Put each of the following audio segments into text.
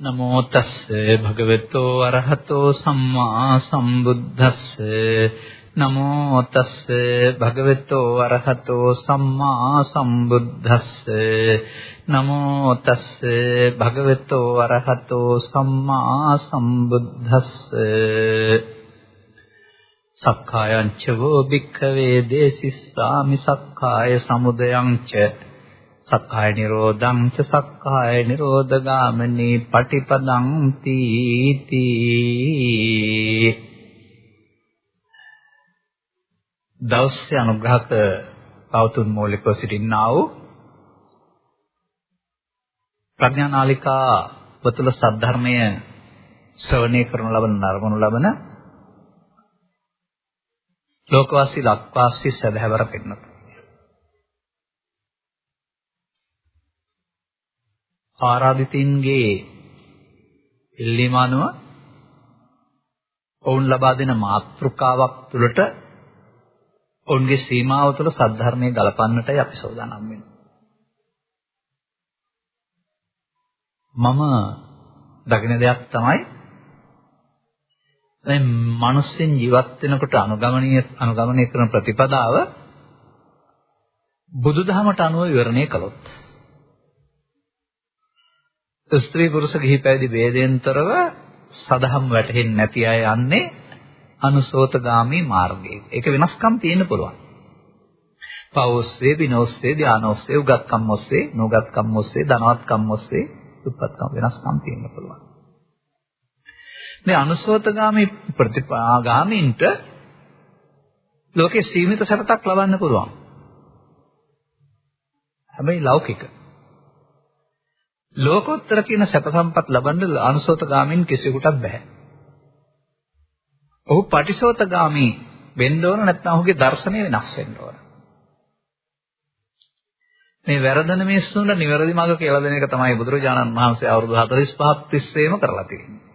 නමෝ තස්ස භගවතෝ අරහතෝ සම්මා සම්බුද්දස්ස. නමෝ තස්ස භගවතෝ අරහතෝ සම්මා සම්බුද්දස්ස. නමෝ තස්ස භගවතෝ අරහතෝ සම්මා සම්බුද්දස්ස. සක්කායං ච වෝ භික්ඛවේ දේසිස්සාමි සක්කාය සමුදයං ච සක්කාය නිරෝධං ච සක්කාය නිරෝධගාමිනී පටිපදං තීති. දවසේ අනුග්‍රහක පවතුන් මූලිකව සිටින්නා වූ ප්‍රඥා නාලිකා වතුල සද්ධර්මය ශ්‍රවණය කරනු ලබන නරඹනු ලබන ලෝකවාසී ලක්වාසී සදහැවර පින්නත ආරාධිතින්ගේ ඉල්ලීම අනුව ඔවුන් ලබා දෙන මාතෘකාවක් තුළට ඔවුන්ගේ සීමාව තුළ සද්ධර්මයේ ගලපන්නටයි අපි සෝදානම් වෙන්නේ. මම දකින දෙයක් තමයි දැන් මිනිස්සුන් ජීවත් වෙනකොට අනුගමනීය අනුගමනය කරන ප්‍රතිපදාව බුදුදහමට අනුව විවරණය කළොත් ස්ත්‍රී පුරුෂ ගිහි පැවිදි ભેදයෙන්තරව සදහම් වැටෙන්නේ නැති අය යන්නේ අනුසෝතගාමී මාර්ගයේ. ඒක වෙනස්කම් තියෙන්න පුළුවන්. පවොස්සේ, විනෝස්සේ, ධානෝස්සේ, උගත්කම් ඔස්සේ, නුගත්කම් ඔස්සේ, ධනවත්කම් ඔස්සේ, උපත්කම් වෙනස්කම් තියෙන්න පුළුවන්. මේ අනුසෝතගාමී ප්‍රතිපාගාමීන්ට ලෝකේ සීමිත සැපතක් ලබන්න පුළුවන්. හැබැයි ලෞකික ලෝකෝත්තර කියන සැප සම්පත් ලබන්න අනුසෝතගාමීන් කිසිවෙකුටත් බෑ. ඔහු පටිසෝතගාමී වෙන්න ඕන නැත්නම් ඔහුගේ දර්ශනය වෙනස් වෙන්න ඕන. මේ වැරදෙන මිනිස්සුන්ට නිවැරදි මාර්ග කියලා දෙන එක තමයි බුදුරජාණන් වහන්සේ අවුරුදු 45ක් තිස්සේම කරලා තියෙන්නේ.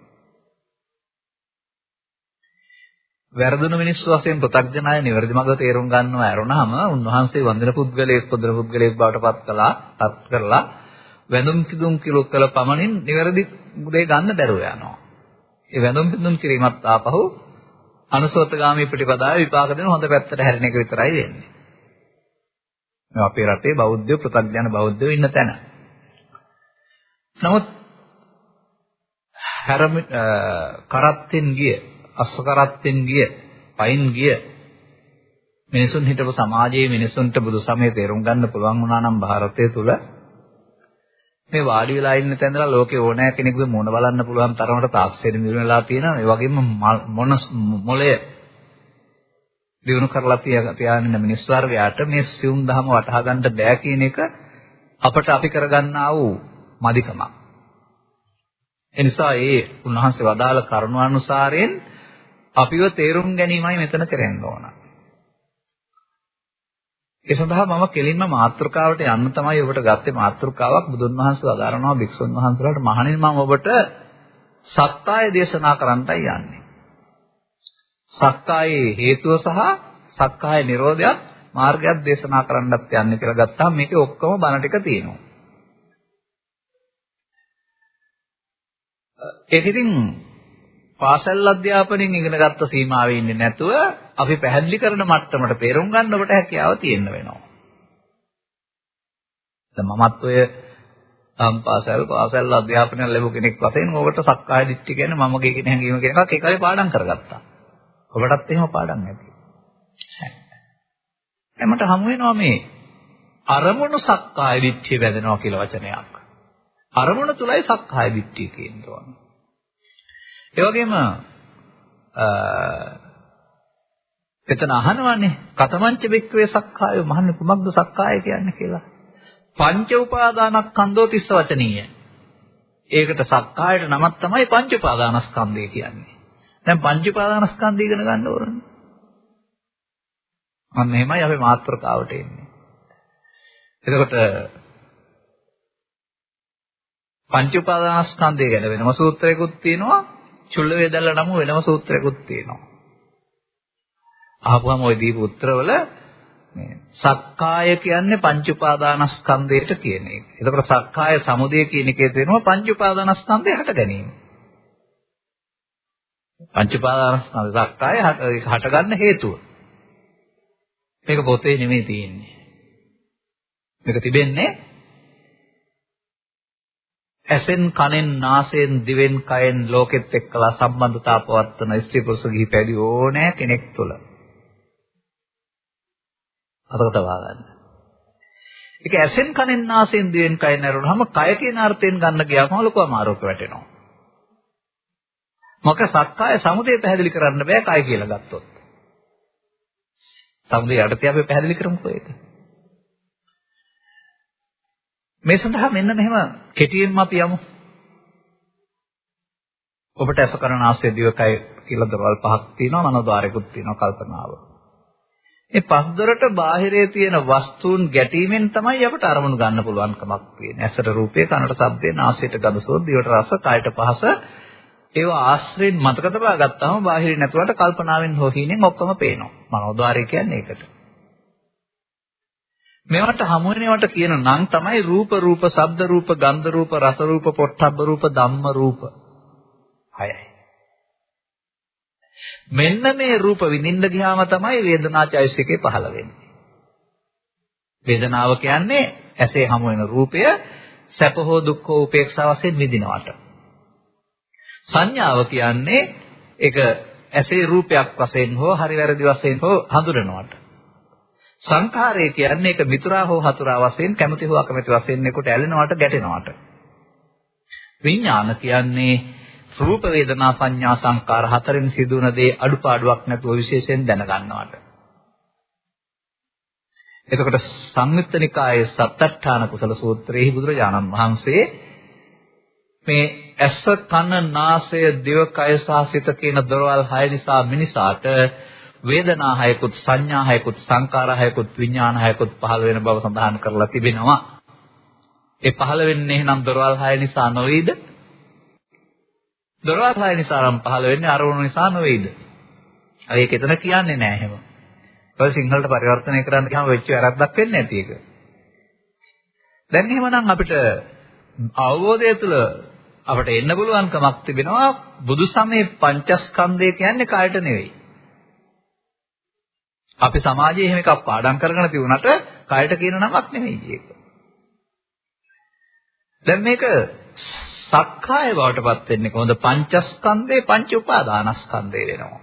වැරදුණු මිනිස්සු වශයෙන් ප්‍රත්‍යඥය නිවැරදි මාර්ග තේරුම් ගන්නව ඇරුණාම උන්වහන්සේ වන්දන පුද්ගලයෙක් පොදන පුද්ගලයෙක් බවට පත් කළා, පත් කරලා වැඳුම් පිදුම් කිලෝ කළ පමණින් නිවැරදි දේ ගන්න බැරුව යනවා. ඒ වැඳුම් පිදුම් කිරීමත් ආපහු අනුසෝතගාමී ප්‍රතිපදාවේ විපාක දෙන හොඳ පැත්තට හැරෙන එක විතරයි වෙන්නේ. මේ අපේ රටේ බෞද්ධ ප්‍රත්‍යඥ බෞද්ධ ඉන්න තැන. නමුත් හැරම කරත්තෙන් ගිය, අස්වකරත්තෙන් ගිය, පයින් ගිය මිනිසුන් හිටපු සමාජයේ මිනිසුන්ට බුදු සමය තේරුම් ගන්න පුළුවන් වුණා නම් ಭಾರತය තුල මේ වාඩි වෙලා ඉන්න තැනලා ලෝකේ ඕනෑ කෙනෙකුගේ මොන බලන්න පුළුවන් තරමට තාක්ෂණය දිනුනලා තියෙනවා. ඒ වගේම මොන මොලය දිනු කරලා තියාගෙන මිනිස් වර්ගයාට මේ සියුම් දහම වටහා ගන්න බෑ කියන එක අපට අපි කරගන්නා වූ මදිකමක්. ඒ නිසා ඒ උන්වහන්සේ වදාළ කරුණානුසාරයෙන් අපිව තේරුම් ගැනීමයි මෙතන කරන්න ඕන. ඒ සඳහා මම කෙලින්ම මාත්‍රකාවට යන්න තමයි ඔබට ගත්තේ මාත්‍රකාවක් බුදුන් වහන්සේ වදාරනවා භික්ෂුන් වහන්සේලාට මහණෙනි මම ඔබට සත්‍යය දේශනා කරන්නයි යන්නේ. සත්‍යයේ හේතුව සහ සක්කාය නිරෝධයත් මාර්ගයක් දේශනා කරන්නත් යන්නේ කියලා ගත්තාම මේකේ ඔක්කොම බණ ටික තියෙනවා. ඒක ඉතින් පාසල් අධ්‍යාපනයෙන් ඉගෙන ගත්ත සීමාවේ ඉන්නේ නැතුව අපි පැහැදිලි කරන මට්ටමට තේරුම් ගන්න ඔබට හැකියාව තියෙන්න වෙනවා. දැන් මමත් ඔය සම්පාසල් පාසල් අධ්‍යාපනය ලැබු කෙනෙක් වශයෙන් ඔබට සක්කාය දිට්ඨිය කියන්නේ මමගේ කියන හැඟීම කියන එකක් ඒකයි පාඩම් කරගත්තා. ඔබටත් එහෙම පාඩම් නැති. එමට හමු වෙනවා මේ අරමුණු සක්කාය දිට්ඨිය වැදෙනවා කියලා වචනයක්. අරමුණ තුලයි සක්කාය දිට්ඨිය කියන්නේ. ඒ වගේම එතන අහනවානේ කතමංච බික්කවේ සක්කාය මහන්නේ කුමක්ද සක්කාය කියන්නේ කියලා. පංච උපාදානස්කන්ධෝ තිස්ස වචනීය. ඒකට සක්කායට නමක් තමයි පංච උපාදානස්කන්ධය කියන්නේ. දැන් පංච උපාදානස්කන්ධය ඉගෙන ගන්න ඕනනේ. අන්න එහෙමයි අපි මාත්‍රකාවට එන්නේ. එතකොට පංච උපාදානස්කන්ධය ගැන වෙනම සූත්‍රයකුත් තියෙනවා. චුල්ල වේදල්ල නම් වෙනම සූත්‍රයකුත් තියෙනවා. අහපුවම ওই දීප උත්තරවල මේ සක්කාය කියන්නේ පංච උපාදානස්කන්ධයට කියන එක. එතකොට සක්කාය සමුදය කියන එකේ තියෙනවා පංච උපාදානස්කන්ධය හට ගැනීම. පංච උපාදානස්කන්ධ සක්කාය හටගන්න හේතුව. මේක පොතේ නෙමෙයි තියෙන්නේ. මේක තිබෙන්නේ ඇසෙන් කනෙන් නාසයෙන් දිවෙන් කයෙන් ලෝකෙත් එක්කලා සම්බන්ධතා පවත්වන ස්ත්‍රී පුරුෂ ගිහි පැවිදි ඕනෑ කෙනෙක් තුළ. අතක තබා ගන්න. ඒක ඇසෙන් කනෙන් නාසයෙන් දිවෙන් කයෙන් නරුනහම කය කියන අර්ථයෙන් ගන්න ගියාම ලොකු අමාරුවක වැටෙනවා. මොක සක්කාය සමුදය පැහැදිලි කරන්න බෑ කය කියලා ගත්තොත්. සමුදය යටතේ අපි පැහැදිලි කරමුකෝ ඒක. මේ සඳහා මෙන්න මෙහෙම කෙටියෙන්ම අපි යමු. ඔබට ඇස කරන ආශ්‍රය දිවකය කියලා දරවල් පහක් තියෙනවා මනෝද්වාරයකුත් තියෙනවා කල්පනාව. මේ පස්දරට බාහිරේ තියෙන වස්තුන් ගැටීමෙන් තමයි අපට අරමුණු ගන්න පුළුවන්කමක් තියෙන්නේ. ඇසට රූපේ, කනට ශබ්දේ, නාසයට ගඳ සුවඳ, දිවට රස, කයට පහස ඒවා ආශ්‍රයෙන් මතක තබා ගත්තාම බාහිරින් නැතුවට කල්පනාවෙන් හෝ හිණෙන් ඔක්කොම පේනවා. මනෝද්වාරය කියන්නේ ඒකට. මේවට හමු වෙනවට කියන නම් තමයි රූප රූප, ශබ්ද රූප, ගන්ධ රූප, රස රූප, පොට්ටබ්බ රූප, ධම්ම රූප. හයයි. මෙන්න මේ රූප විඳින්න ගියාම තමයි වේදනාචෛසිකේ පහළ වෙන්නේ. වේදනාව කියන්නේ ඇසේ හමු වෙන රූපය සැප හෝ දුක් හෝ උපේක්ෂා වශයෙන් විඳිනවට. සංඥාව කියන්නේ ඒක ඇසේ රූපයක් වශයෙන් හෝ හරි වැරදි වශයෙන් හෝ හඳුනනවට. සංඛාරය කියන්නේ ඒක මිතුරා හෝ හතුරා වශයෙන් කැමති හෝ අකමැති වශයෙන් එකට ඇලෙනවට ගැටෙනවට. විඥාන කියන්නේ රූප වේදනා සංඥා සංකාර හතරෙන් සිදුවන දේ අඩුපාඩුවක් නැතුව විශේෂයෙන් දැනගන්නවට. එතකොට සංයුත්ත නිකායේ සත්‍ත්‍ඨාන කුසල සූත්‍රයේ බුදුරජාණන් වහන්සේ මේ ඇස කන නාසය දිව කය සහ සිත කියන දොරවල් හය නිසා මිනිසාට වේදනා හයකුත් සංඥා හයකුත් සංකාර හයකුත් විඥාන හයකුත් පහළ වෙන බව සඳහන් කරලා තිබෙනවා. ඒ පහළ වෙන්නේ එහෙනම් දොරවල් හය නිසා නොවේද? දොරවල් හය නිසා නම් පහළ වෙන්නේ අරමුණු නිසා නොවේද? අර ඒක එතන කියන්නේ නෑ එහෙම. ඔය සිංහලට පරිවර්තනය කරන්න ගියාම වෙච්ච වැරද්දක් වෙන්නේ නැති එක. දැන් එහෙමනම් අපිට අවබෝධය තුළ අපට එන්න පුළුවන්කමක් තිබෙනවා බුදු සමයේ පංචස්කන්ධය කියන්නේ කායට නෙවෙයි. අපි සමාජයේ එහෙම එකක් පාඩම් කරගෙන තිබුණාට කයට කියන නමක් නෙමෙයි ඒක. දැන් මේක සක්කාය බවටපත් වෙන්නේ කොහොමද? පංචස්කන්ධේ පංච උපාදානස්කන්ධේ වෙනවා.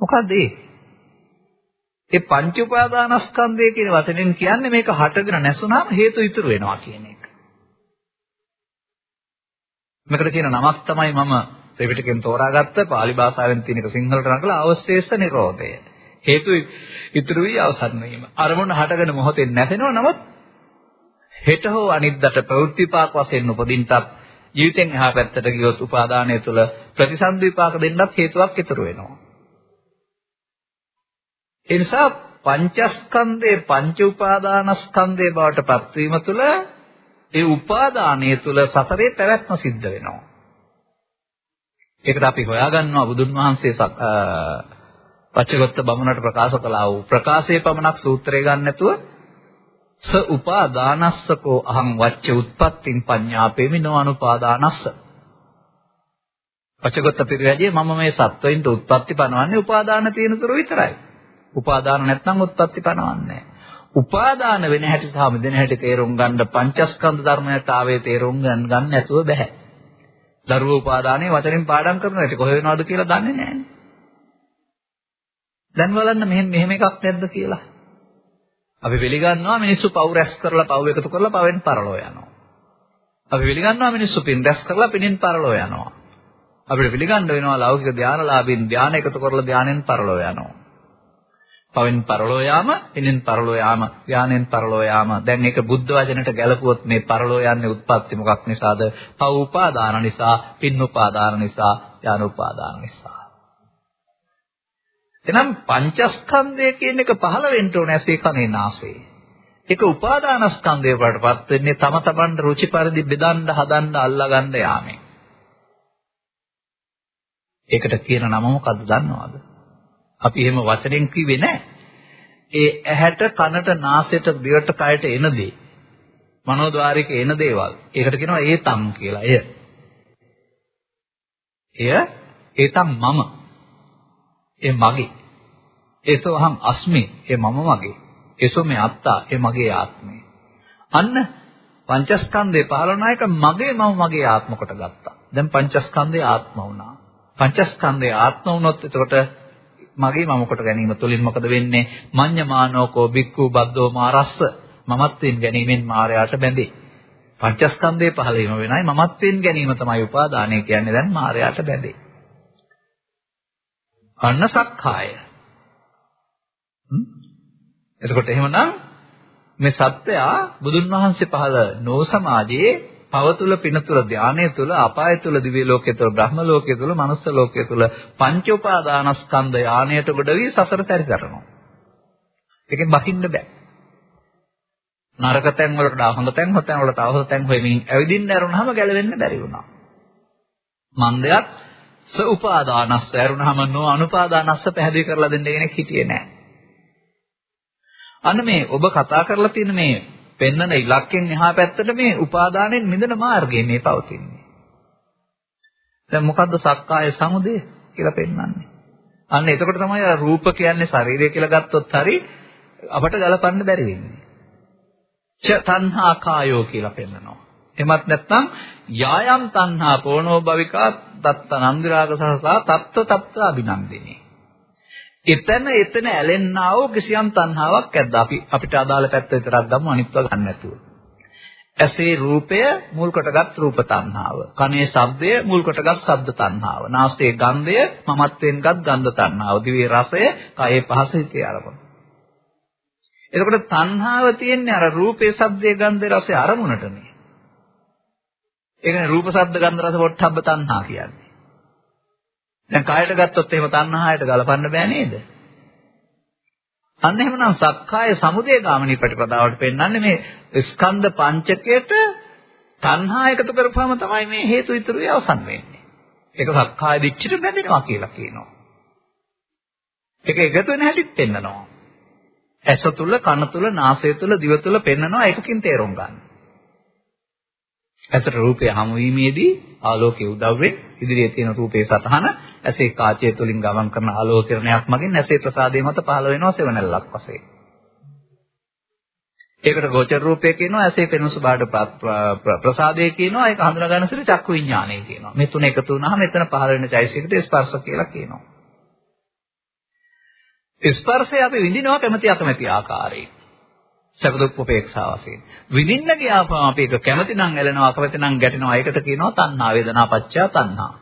මොකද ඒ? ඒ පංච උපාදානස්කන්ධය කියන වචනෙන් කියන්නේ මේක හටගෙන නැසුණාම හේතු ඉතුරු වෙනවා කියන එක. මේකට කියන නමක් තමයි මම ත්‍රිපිටකයෙන් තෝරාගත්ත pāli භාෂාවෙන් තියෙන එක සිංහලට නකලා අවශේෂ නිරෝධය. හේතු ඉතුරු වී අවසන් වීම. අරමුණ හටගෙන මොහොතෙන් නැතෙනවා නමුත් හෙට හෝ අනිද්දාට ප්‍රවෘත්තිපාක වශයෙන් උපදින්නත් ජීවිතෙන් එහා පැත්තට ගියොත් උපාදානය තුළ ප්‍රතිසන්දි විපාක දෙන්නත් හේතුවක් ඉතුරු වෙනවා. ඒ නිසා පංචස්කන්ධේ පංච උපාදානස්කන්ධේ බවට පත්වීම තුළ ඒ උපාදානය තුළ සතරේ පැවැත්ම සිද්ධ වෙනවා. ඒකට අපි හොයාගන්නවා බුදුන් වහන්සේ පච්චගොත්ත බමුණට ප්‍රකාශ කළා වූ ප්‍රකාශයේ පමණක් සූත්‍රය ගන්න නැතුව ස උපාදානස්සකෝ අහං වච්ච උත්පත්තින් පඤ්ඤාපේමි නොඅනුපාදානස්ස පච්චගොත්ත පිරිවැජේ මම මේ සත්වයින්ට උත්පත්ති පනවන්නේ උපාදාන තියෙන තුරු විතරයි. උපාදාන නැත්නම් උත්පත්ති පනවන්නේ උපාදාන වෙන හැටි සහ මෙදෙන හැටි තේරුම් ගන්න පංචස්කන්ධ ධර්මයතාවයේ තේරුම් ගන්න නැතුව බෑ දරුවෝ උපාදානයේ වචනෙන් පාඩම් කරනවා. ඒක කොහේ වෙනවද කියලා දන්නේ නැහැ. දැන් බලන්න මෙහෙම මෙහෙම එකක් නැද්ද කියලා. අපි පිළිගන්නවා මිනිස්සු පව් රැස් කරලා පව් එකතු කරලා පවෙන් පරලෝ යනවා. අපි පිළිගන්නවා මිනිස්සු පින් රැස් කරලා පිනෙන් පරලෝ යනවා. අපිට පිළිගන්න වෙනවා ලෞකික ධානලාභින් ධාන එකතු කරලා ධානයෙන් පරලෝ යනවා. පවෙන් පරලෝ යාම, පිනෙන් පරලෝ යාම, ඥානෙන් පරලෝ යාම. දැන් ඒක බුද්ධ වචනට ගැලපුවොත් මේ පරලෝ යන්නේ උත්පත්ති මොකක් නිසාද? පව උපාදාන නිසා, පින් උපාදාන නිසා, ඥාන උපාදාන නිසා. එනම් පංචස්කන්ධය කියන එක පහළ වෙන්න ඕනේ ඇසේ කනේ නාසයේ. ඒක උපාදානස්කන්ධය වලටපත් වෙන්නේ තම තමන්ට රුචි පරිදි බෙදන්න හදන්න අල්ලගන්න යාමෙන්. ඒකට කියන නම මොකද්ද දන්නවද? අපි එහෙම වචනෙන් කිව්වේ නැහැ. ඒ ඇහැට කනට නාසයට දිවට කයට එන දේ මනෝද්වාරික එන දේවල් ඒකට කියනවා ඒතම් කියලා. එය. එය ඒතම් මම. ඒ මගේ. ඒසෝ අහං අස්මි. ඒ මම මගේ. ඒසෝ මේ අත්තා. ඒ මගේ ආත්මය. අන්න පංචස්කන්ධේ පහළවන එක මගේ මම මගේ ආත්ම කොට ගත්තා. දැන් පංචස්කන්ධේ ආත්ම වුණා. පංචස්කන්ධේ ආත්ම වුණොත් එතකොට මගේ මම කොට ගැනීම තුළින් මොකද වෙන්නේ? මඤ්ඤමානෝකෝ බික්ඛු බද්දෝ මාරස්ස මමත්වෙන් ගැනීමෙන් මායයට බැඳේ. පංචස්කන්ධේ පහළ වීම වෙනයි මමත්වෙන් ගැනීම තමයි උපාදානය කියන්නේ දැන් මායයට බැඳේ. අන්න සක්කාය. එතකොට එහෙමනම් මේ සත්‍යයා බුදුන් වහන්සේ පහළ නෝ සමාජයේ පවතුල පිනතුල ධානය තුල අපාය තුල දිව්‍ය ලෝකයේ තුල බ්‍රහ්ම ලෝකයේ තුල මනුස්ස ලෝකයේ තුල පංච උපාදානස්කන්ධ යානයට ගොඩ වී සසර තැරි කරනවා. ඒකෙන් බහින්න බෑ. නරක තැන් වලට හොඳ තැන් හොඳ තැන් වලට අවශ්‍ය තැන් හොයමින් ඇවිදින්න ඇරුණාම ගැලවෙන්න බැරි වුණා. මන්දයත් ස උපාදානස්ස ඇරුණාම නෝ අනුපාදානස්ස පැහැදිලි කරලා දෙන්න කෙනෙක් හිටියේ නෑ. අන්න මේ ඔබ කතා කරලා තියෙන මේ පෙන්නන ඉලක්කෙන් එහා පැත්තට මේ උපාදානෙන් මිදෙන මාර්ගය මේ පවතින්නේ. දැන් මොකද්ද සක්කාය සමුදය කියලා පෙන්වන්නේ? අන්න එතකොට තමයි රූප කියන්නේ ශරීරය කියලා ගත්තොත් හරි අපට ගලපන්න බැරි වෙන්නේ. ච තණ්හා කායෝ කියලා පෙන්නනවා. එමත් නැත්නම් යායම් තණ්හා පෝනෝ භවිකා තත්ත නන්දිරාග සහසා තත්ත තත්ත අභිනන්දිනේ. එතන එතන ඇලෙන්නා වූ කිසියම් තණ්හාවක් ඇද්ද අපි අපිට අදාළ පැත්ත විතරක් ගමු අනිත්ව ගන්න නැතුව. ඇසේ රූපය මුල් කොටගත් රූප තණ්හාව. කනේ ශබ්දය මුල් කොටගත් ශබ්ද තණ්හාව. නාසයේ ගන්ධය මමත්වෙන්ගත් ගන්ධ තණ්හාව. දිවේ රසය, කයේ පහස හිතේ අරමුණ. එතකොට තණ්හාව තියෙන්නේ අර රූපේ, ශබ්දේ, ගන්ධේ, රසේ අරමුණටනේ. ඒකනේ රූප, ශබ්ද, ගන්ධ, රස, පොට්ටබ්බ තණ්හා කියන්නේ. දැන් කායයට ගත්තොත් එහෙම තණ්හායට ගලපන්න බෑ නේද? අන්න එහෙමනම් සක්කාය සමුදය ගාමිනී ප්‍රතිපදාවට පෙන්වන්නේ මේ ස්කන්ධ පංචකයට තණ්හා එකතු කරපුවම තමයි මේ හේතු ඉතුරුයි අවසන් වෙන්නේ. ඒක සක්කාය දිච්චිට බැඳෙනවා කියලා කියනවා. ඒක එකතු වෙන හැටිත් පෙන්නනවා. ඇස තුල, කන තුල, නාසය තුල, දිව තුල පෙන්නනවා ඒකකින් තේරුම් ගන්න. ඇසට රූපය හමු වීමේදී ආලෝකයේ උදව්වෙන් ඉදිරියේ තියෙන රූපේ සතහන ඇසේ කාචය තුලින් ගමන් කරන ආලෝක කිරණයක් මගින් ඇසේ ප්‍රසාදයේ මත පහළ වෙනවා සෙවණැල්ලක් වශයෙන්. ඒකට ගෝචර රූපය කියනවා ඇසේ පෙනුන ස්වභාවයට ප්‍රසාදය කියනවා ඒක හඳුනා ගන්න සිට චක්කු විඥානය කියනවා. මේ තුන එකතු වුණාම එතන පහළ වෙන චෛසිකට ස්පර්ශ කියලා කියනවා. ස්පර්ශය අපි විඳිනවා කැමැති අකමැති ආකාරයෙන්. සැප දුක් උපේක්ෂා වශයෙන්. විඳින්න ගියාම අපි ඒක කැමති නම් ඇලෙනවා අකමැති නම් ගැටෙනවා. ඒකට කියනවා තණ්හා වේදනා පච්චය තණ්හා.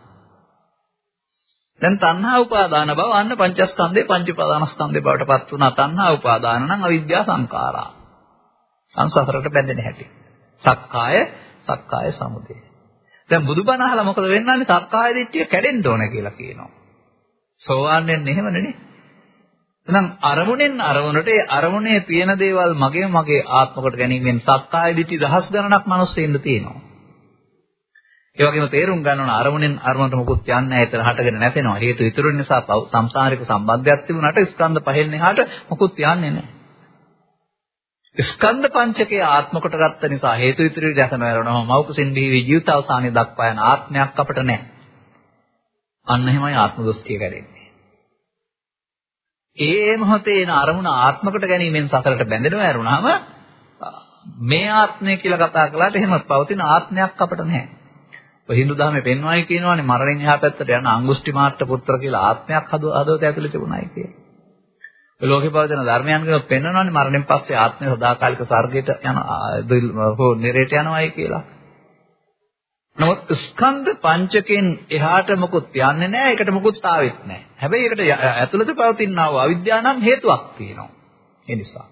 දැන් තණ්හා උපාදාන බව අන්න පංචස්කන්ධේ පංච උපාදානස්කන්ධේ බවට පත් වුණා. තණ්හා උපාදාන නම් අවිද්‍යා සංඛාරා. සංසතරට බැඳෙන හැටි. සක්කාය සක්කාය සමුදය. දැන් බුදුබණ අහලා මොකද වෙන්නන්නේ? සක්කාය දිට්ඨිය කැඩෙන්න ඕන කියලා කියනවා. සෝවාන් වෙන්නේ එහෙමනේ. එහෙනම් අරමුණෙන් අරමුණට ඒ අරමුණේ තියෙන දේවල් මගේ මගේ ආත්මකට ගැනීමෙන් සක්කාය දිට්ඨි දහස් ගණනක් මිනිස්සෙින්ද තියෙනවා. ඒ වගේම තේරුම් ගන්න ඕන අරමුණෙන් අරමුණට මොකුත් යන්නේ නැහැ. ඒතර හටගෙන නැතෙනවා. හේතු ඉතුරු නිසා සංසාරික සම්බන්ධයක් තිබුණාට ස්කන්ධ පහෙන් එහාට මොකුත් යන්නේ නැහැ. ස්කන්ධ පංචකයේ ආත්ම කොට ගත්ත නිසා හේතු ඉතුරු දැකන වෙරනවා. මෞකසින් බිහි ජීවිත අවසානයේ දක්වා යන ආත්මයක් අපට නැහැ. අන්න එහෙමයි ආත්ම දෘෂ්ටිය කැඩෙන්නේ. ඒ මොහොතේ එන අරමුණ ආත්මකට ගැනීමෙන් සතරට බැඳෙනවා ඇරුණාම මේ ආත්මය කියලා කතා කළාට එහෙම පවතින ආත්මයක් අපිට නැහැ. ඔය Hindu ධර්මයේ පෙන්වයි කියනවානේ මරණයෙන් එහා පැත්තට යන අංගුෂ්ටි මාත්‍ර පුත්‍ර කියලා ආත්මයක් හදවත ඇතුලේ තිබුණායි කියලා. ඔය ලෝකේ පවතින ධර්මයන් කියනොත් පෙන්වනවානේ මරණයෙන් පස්සේ ආත්මය සදාකාලික ස්වර්ගයට යන හෝ නිරේට යනවායි කියලා. නමුත් ස්කන්ධ පංචකෙන් එහාට මොකුත් යන්නේ නැහැ. ඒකට මොකුත් ආවෙත් නැහැ. හැබැයි ඒකට ඇතුළත පවතිනා වූ අවිද්‍යාව නම් හේතුවක් තියෙනවා. ඒ නිසා.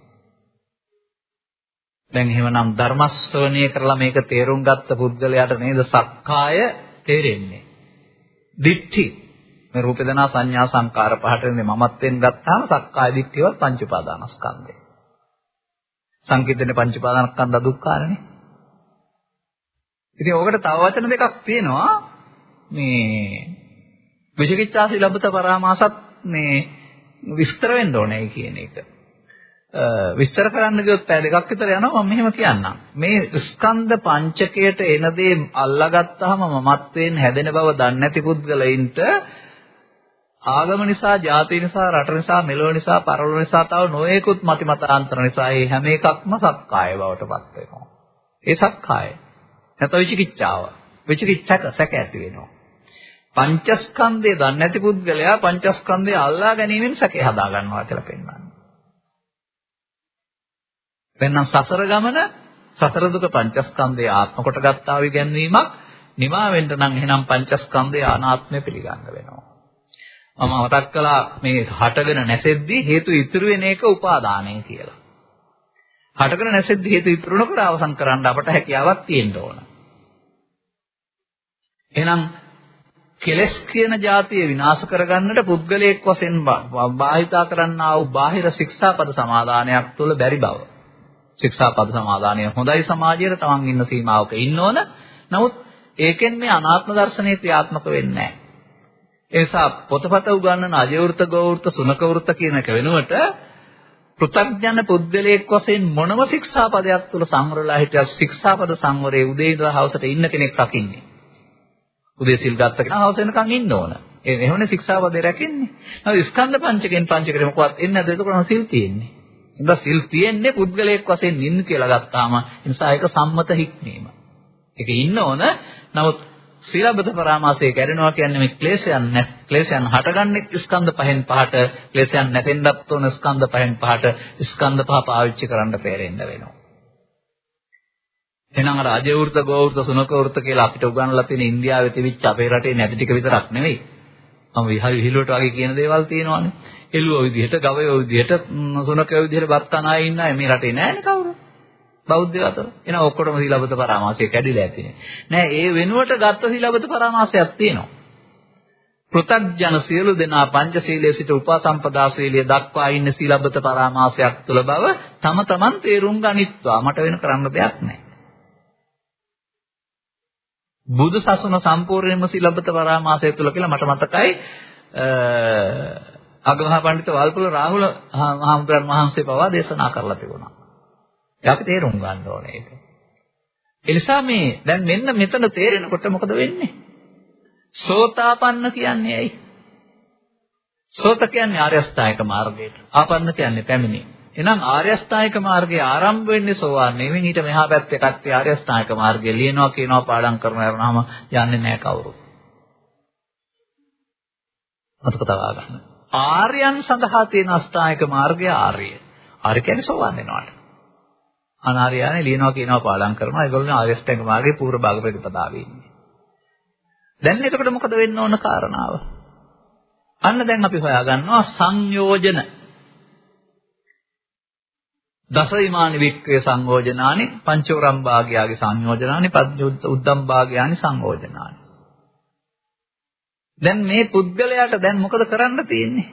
දැන් එහෙමනම් ධර්මස්සවණය කරලා මේක තේරුම් ගත්ත පුද්ගලයාට නේද සක්කාය තේරෙන්නේ. දිට්ඨි මේ රූප දනා සංඥා සංකාර පහට ඉන්නේ මමත්වෙන් ගත්තාම සක්කාය දිට්ඨියවත් පංච උපාදානස්කන්ධය. සංකීර්ණේ පංච උපාදානස්කන්ධ දුක්ඛාරනේ. ඉතින් ඕකට තව වචන දෙකක් තියෙනවා. මේ විචිකිච්ඡා සිලබ්බත පරාමාසත් මේ විස්තර වෙන්න ඕනේ කියන එක. විස්තර කරන්න ගියොත් පැය දෙකක් විතර යනවා මම මෙහෙම කියන්නම්. මේ ස්කන්ධ පංචකයට එන දේ අල්ලාගත්තාම මමත්වයෙන් හැදෙන බව දන්නේ නැති පුද්ගලයින්ට ආගම නිසා, ජාති නිසා, රට නිසා, මෙලොව නිසා, පරලොව නිසා තව නොයෙකුත් මති මතාන්තර නිසා මේ හැම එකක්ම සක්කාය බවට පත් වෙනවා. ඒ සක්කාය. නැත්නම් විචිකිච්ඡාව. විචිකිච්ඡක සැක ඇති වෙනවා. පංචස්කන්ධය දන්නේ නැති පුද්ගලයා පංචස්කන්ධය අල්ලා ගැනීමෙන් සැකේ හදා ගන්නවා කියලා පෙන්වන්නේ. එන්නම් සසර ගමන සතර දුක පංචස්කන්ධයේ ආත්ම කොට ගත්තා විගැන්වීමක් නිමා වෙන්න නම් එහෙනම් පංචස්කන්ධයේ අනාත්මය පිළිගන්න වෙනවා. මම මතක් කළා මේ හටගෙන නැසෙද්දී හේතු ඉතුරු වෙන එක උපාදානය කියලා. හටගෙන නැසෙද්දී හේතු ඉතුරු නොකර අවසන් කරන්න අපට හැකියාවක් තියෙන්න ඕන. එහෙනම් කෙලස් කියන જાතිය විනාශ කරගන්නට පුද්ගලයෙක් වශයෙන් බාහිතා කරන්නා වූ බාහිර ශික්ෂාපද සමාදානයක් තුළ බැරි බව. ශික්ෂාපද සමාදානය හොඳයි සමාජයේ තමන් ඉන්න සීමාවක ඉන්න ඕන. නමුත් ඒකෙන් මේ අනාත්ම දර්ශනය ක්‍රියාත්මක වෙන්නේ නැහැ. ඒ නිසා පොතපත උගන්වන අජයවෘත ගෝවෘත සුනක වෘත කියන එක වෙනුවට පෘථග්ජන පුද්ගලයෙක් වශයෙන් මොනම ශික්ෂාපදයක් තුළ සංවරලා හිටියත් ශික්ෂාපද සංවරයේ උදේ ඉඳලා හවසට ඉන්න කෙනෙක් රකින්නේ. උදේ සිල් ගත්ත කෙනා හවස වෙනකන් ඉන්න ඕන. ඒ එහෙමනේ ශික්ෂාපදේ රැකෙන්නේ. නමුත් ස්කන්ධ පංචකෙන් පංචකෙ මොකවත් එන්නේ නැද්ද? එතකොට සිල් තියෙන්නේ. ඉතින් සිල් තියෙන්නේ පුද්ගලයෙක් වශයෙන් ඉන්න කියලා ගත්තාම ඒ නිසා ඒක සම්මත හික්මීම. ඒක ඉන්න ඕන. නමුත් සීලබ්බත පරාමාසය කැරෙනවා කියන්නේ මේ ක්ලේශයන් නැත් ක්ලේශයන් හටගන්නේ ස්කන්ධ පහෙන් පහට ක්ලේශයන් නැතෙන්නත් උන ස්කන්ධ පහෙන් පහට ස්කන්ධ පහ පාවිච්චි කරන්න පෙරෙන්න වෙනවා එහෙනම් අර අජයවෘත ගෝවෘත සුනකවෘත කියලා අපිට උගන්වලා තියෙන ඉන්දියාවේ තිබිච්ච අපේ රටේ නැති ටික විතරක් නෙවෙයි මම විහාර විහිළුවට වගේ කියන දේවල් තියෙනවානේ එළුව විදිහට ගවය විදිහට සුනකය විදිහට බත්තන අය ඉන්න අය මේ රටේ නැහැ නේ කවුරු බෞද්ධය අතර. එහෙනම් ඔක්කොටම සීලබ්බත පරාමාසය කැඩිලා ඇතිනේ. නෑ ඒ වෙනුවට ගත්ත සීලබ්බත පරාමාසයක් තියෙනවා. පෘථග්ජන සියලු දෙනා පංචශීලයේ සිට උපසම්පදා සීලය දක්වා ඉන්න සීලබ්බත පරාමාසයක් තුළ බව තම තමන් තේරුම් ගනිත්වා. මට වෙන කරන්න දෙයක් නෑ. බුදු සසුන සම්පූර්ණයෙන්ම සීලබ්බත පරාමාසය තුළ කියලා මට මතකයි අගමහා පඬිතු වල්පොල රාහුල හාමුදුරන් වහන්සේ පවා දේශනා කරලා තිබුණා. අපි තේරුම් ගන්න ඕනේ ඒක. ඒ නිසා මේ දැන් මෙන්න මෙතන තේරෙනකොට මොකද වෙන්නේ? සෝතාපන්න කියන්නේ ඇයි? සෝත කියන්නේ ආර්ය අෂ්ටායක මාර්ගයට. ආපන්න කියන්නේ පැමිණි. එහෙනම් ආර්ය අෂ්ටායක මාර්ගයේ ආරම්භ වෙන්නේ සෝවාන් නෙවෙයි ඊට මෙහා පැත්තේ කට්ටිය ආර්ය අෂ්ටායක මාර්ගය ලියනවා කියනවා පාඩම් කරනවා යනවාම යන්නේ නැහැ කවුරු. මතක තබා ගන්න. ආර්යයන් සඳහා තියෙන අෂ්ටායක මාර්ගය ආර්ය. ආර්ය කියන්නේ සෝවාන් වෙනවාට. අනාර්යයනේ ලියනවා කියනවා පාඩම් කරනවා. ඒගොල්ලෝ ආර්යස්ටංග මාර්ගයේ පූර්ව භාග ප්‍රතිපදාවේ ඉන්නේ. දැන් එතකොට මොකද වෙන්න ඕන කාරණාව? අන්න දැන් අපි හොයාගන්නවා සංයෝජන. දස විමාන වික්‍රය සංයෝජනානි පංචවරම් භාගයාගේ සංයෝජනානි පද්‍යුත් උද්දම් භාගයානි සංයෝජනානි. දැන් මේ පුද්ගලයාට දැන් මොකද කරන්න තියෙන්නේ?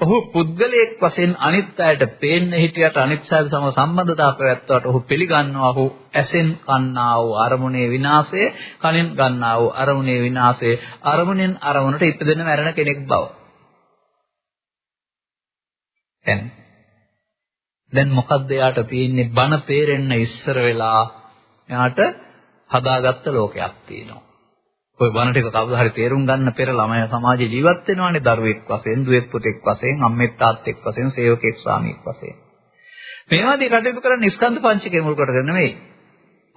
ඔහු පුද්ගලයෙක් වශයෙන් අනිත් අයට පේන්න හිටියට අනිත් අය සම සම්බන්ධතාව පැවැත්වුවට ඔහු පිළිගන්නවා ඔහු ඇසෙන් ගන්නා වූ අරමුණේ විනාශය කනින් ගන්නා වූ අරමුණේ විනාශය අරමුණෙන් අරමුණට ඉපදෙන මැරෙන කෙනෙක් බව. දැන් දැන් මොකද්ද යාට තියෙන්නේ බන peerෙන්න ඉස්සර වෙලා එයාට හදාගත්ත ලෝකයක් තියෙනවා. ඔය බණ ටික කවුරු හරි තේරුම් ගන්න පෙර ළමයා සමාජයේ ජීවත් වෙනවානේ දරුවෙක් වශයෙන්, දුවෙක් පුතෙක් වශයෙන්, අම්මෙක් තාත්තෙක් වශයෙන්, සේවකෙක් ස්වාමියෙක් වශයෙන්. මේවාදී කටයුතු කරන්නේ ස්කන්ධ පංචකය මුල් කොටගෙන නෙවෙයි.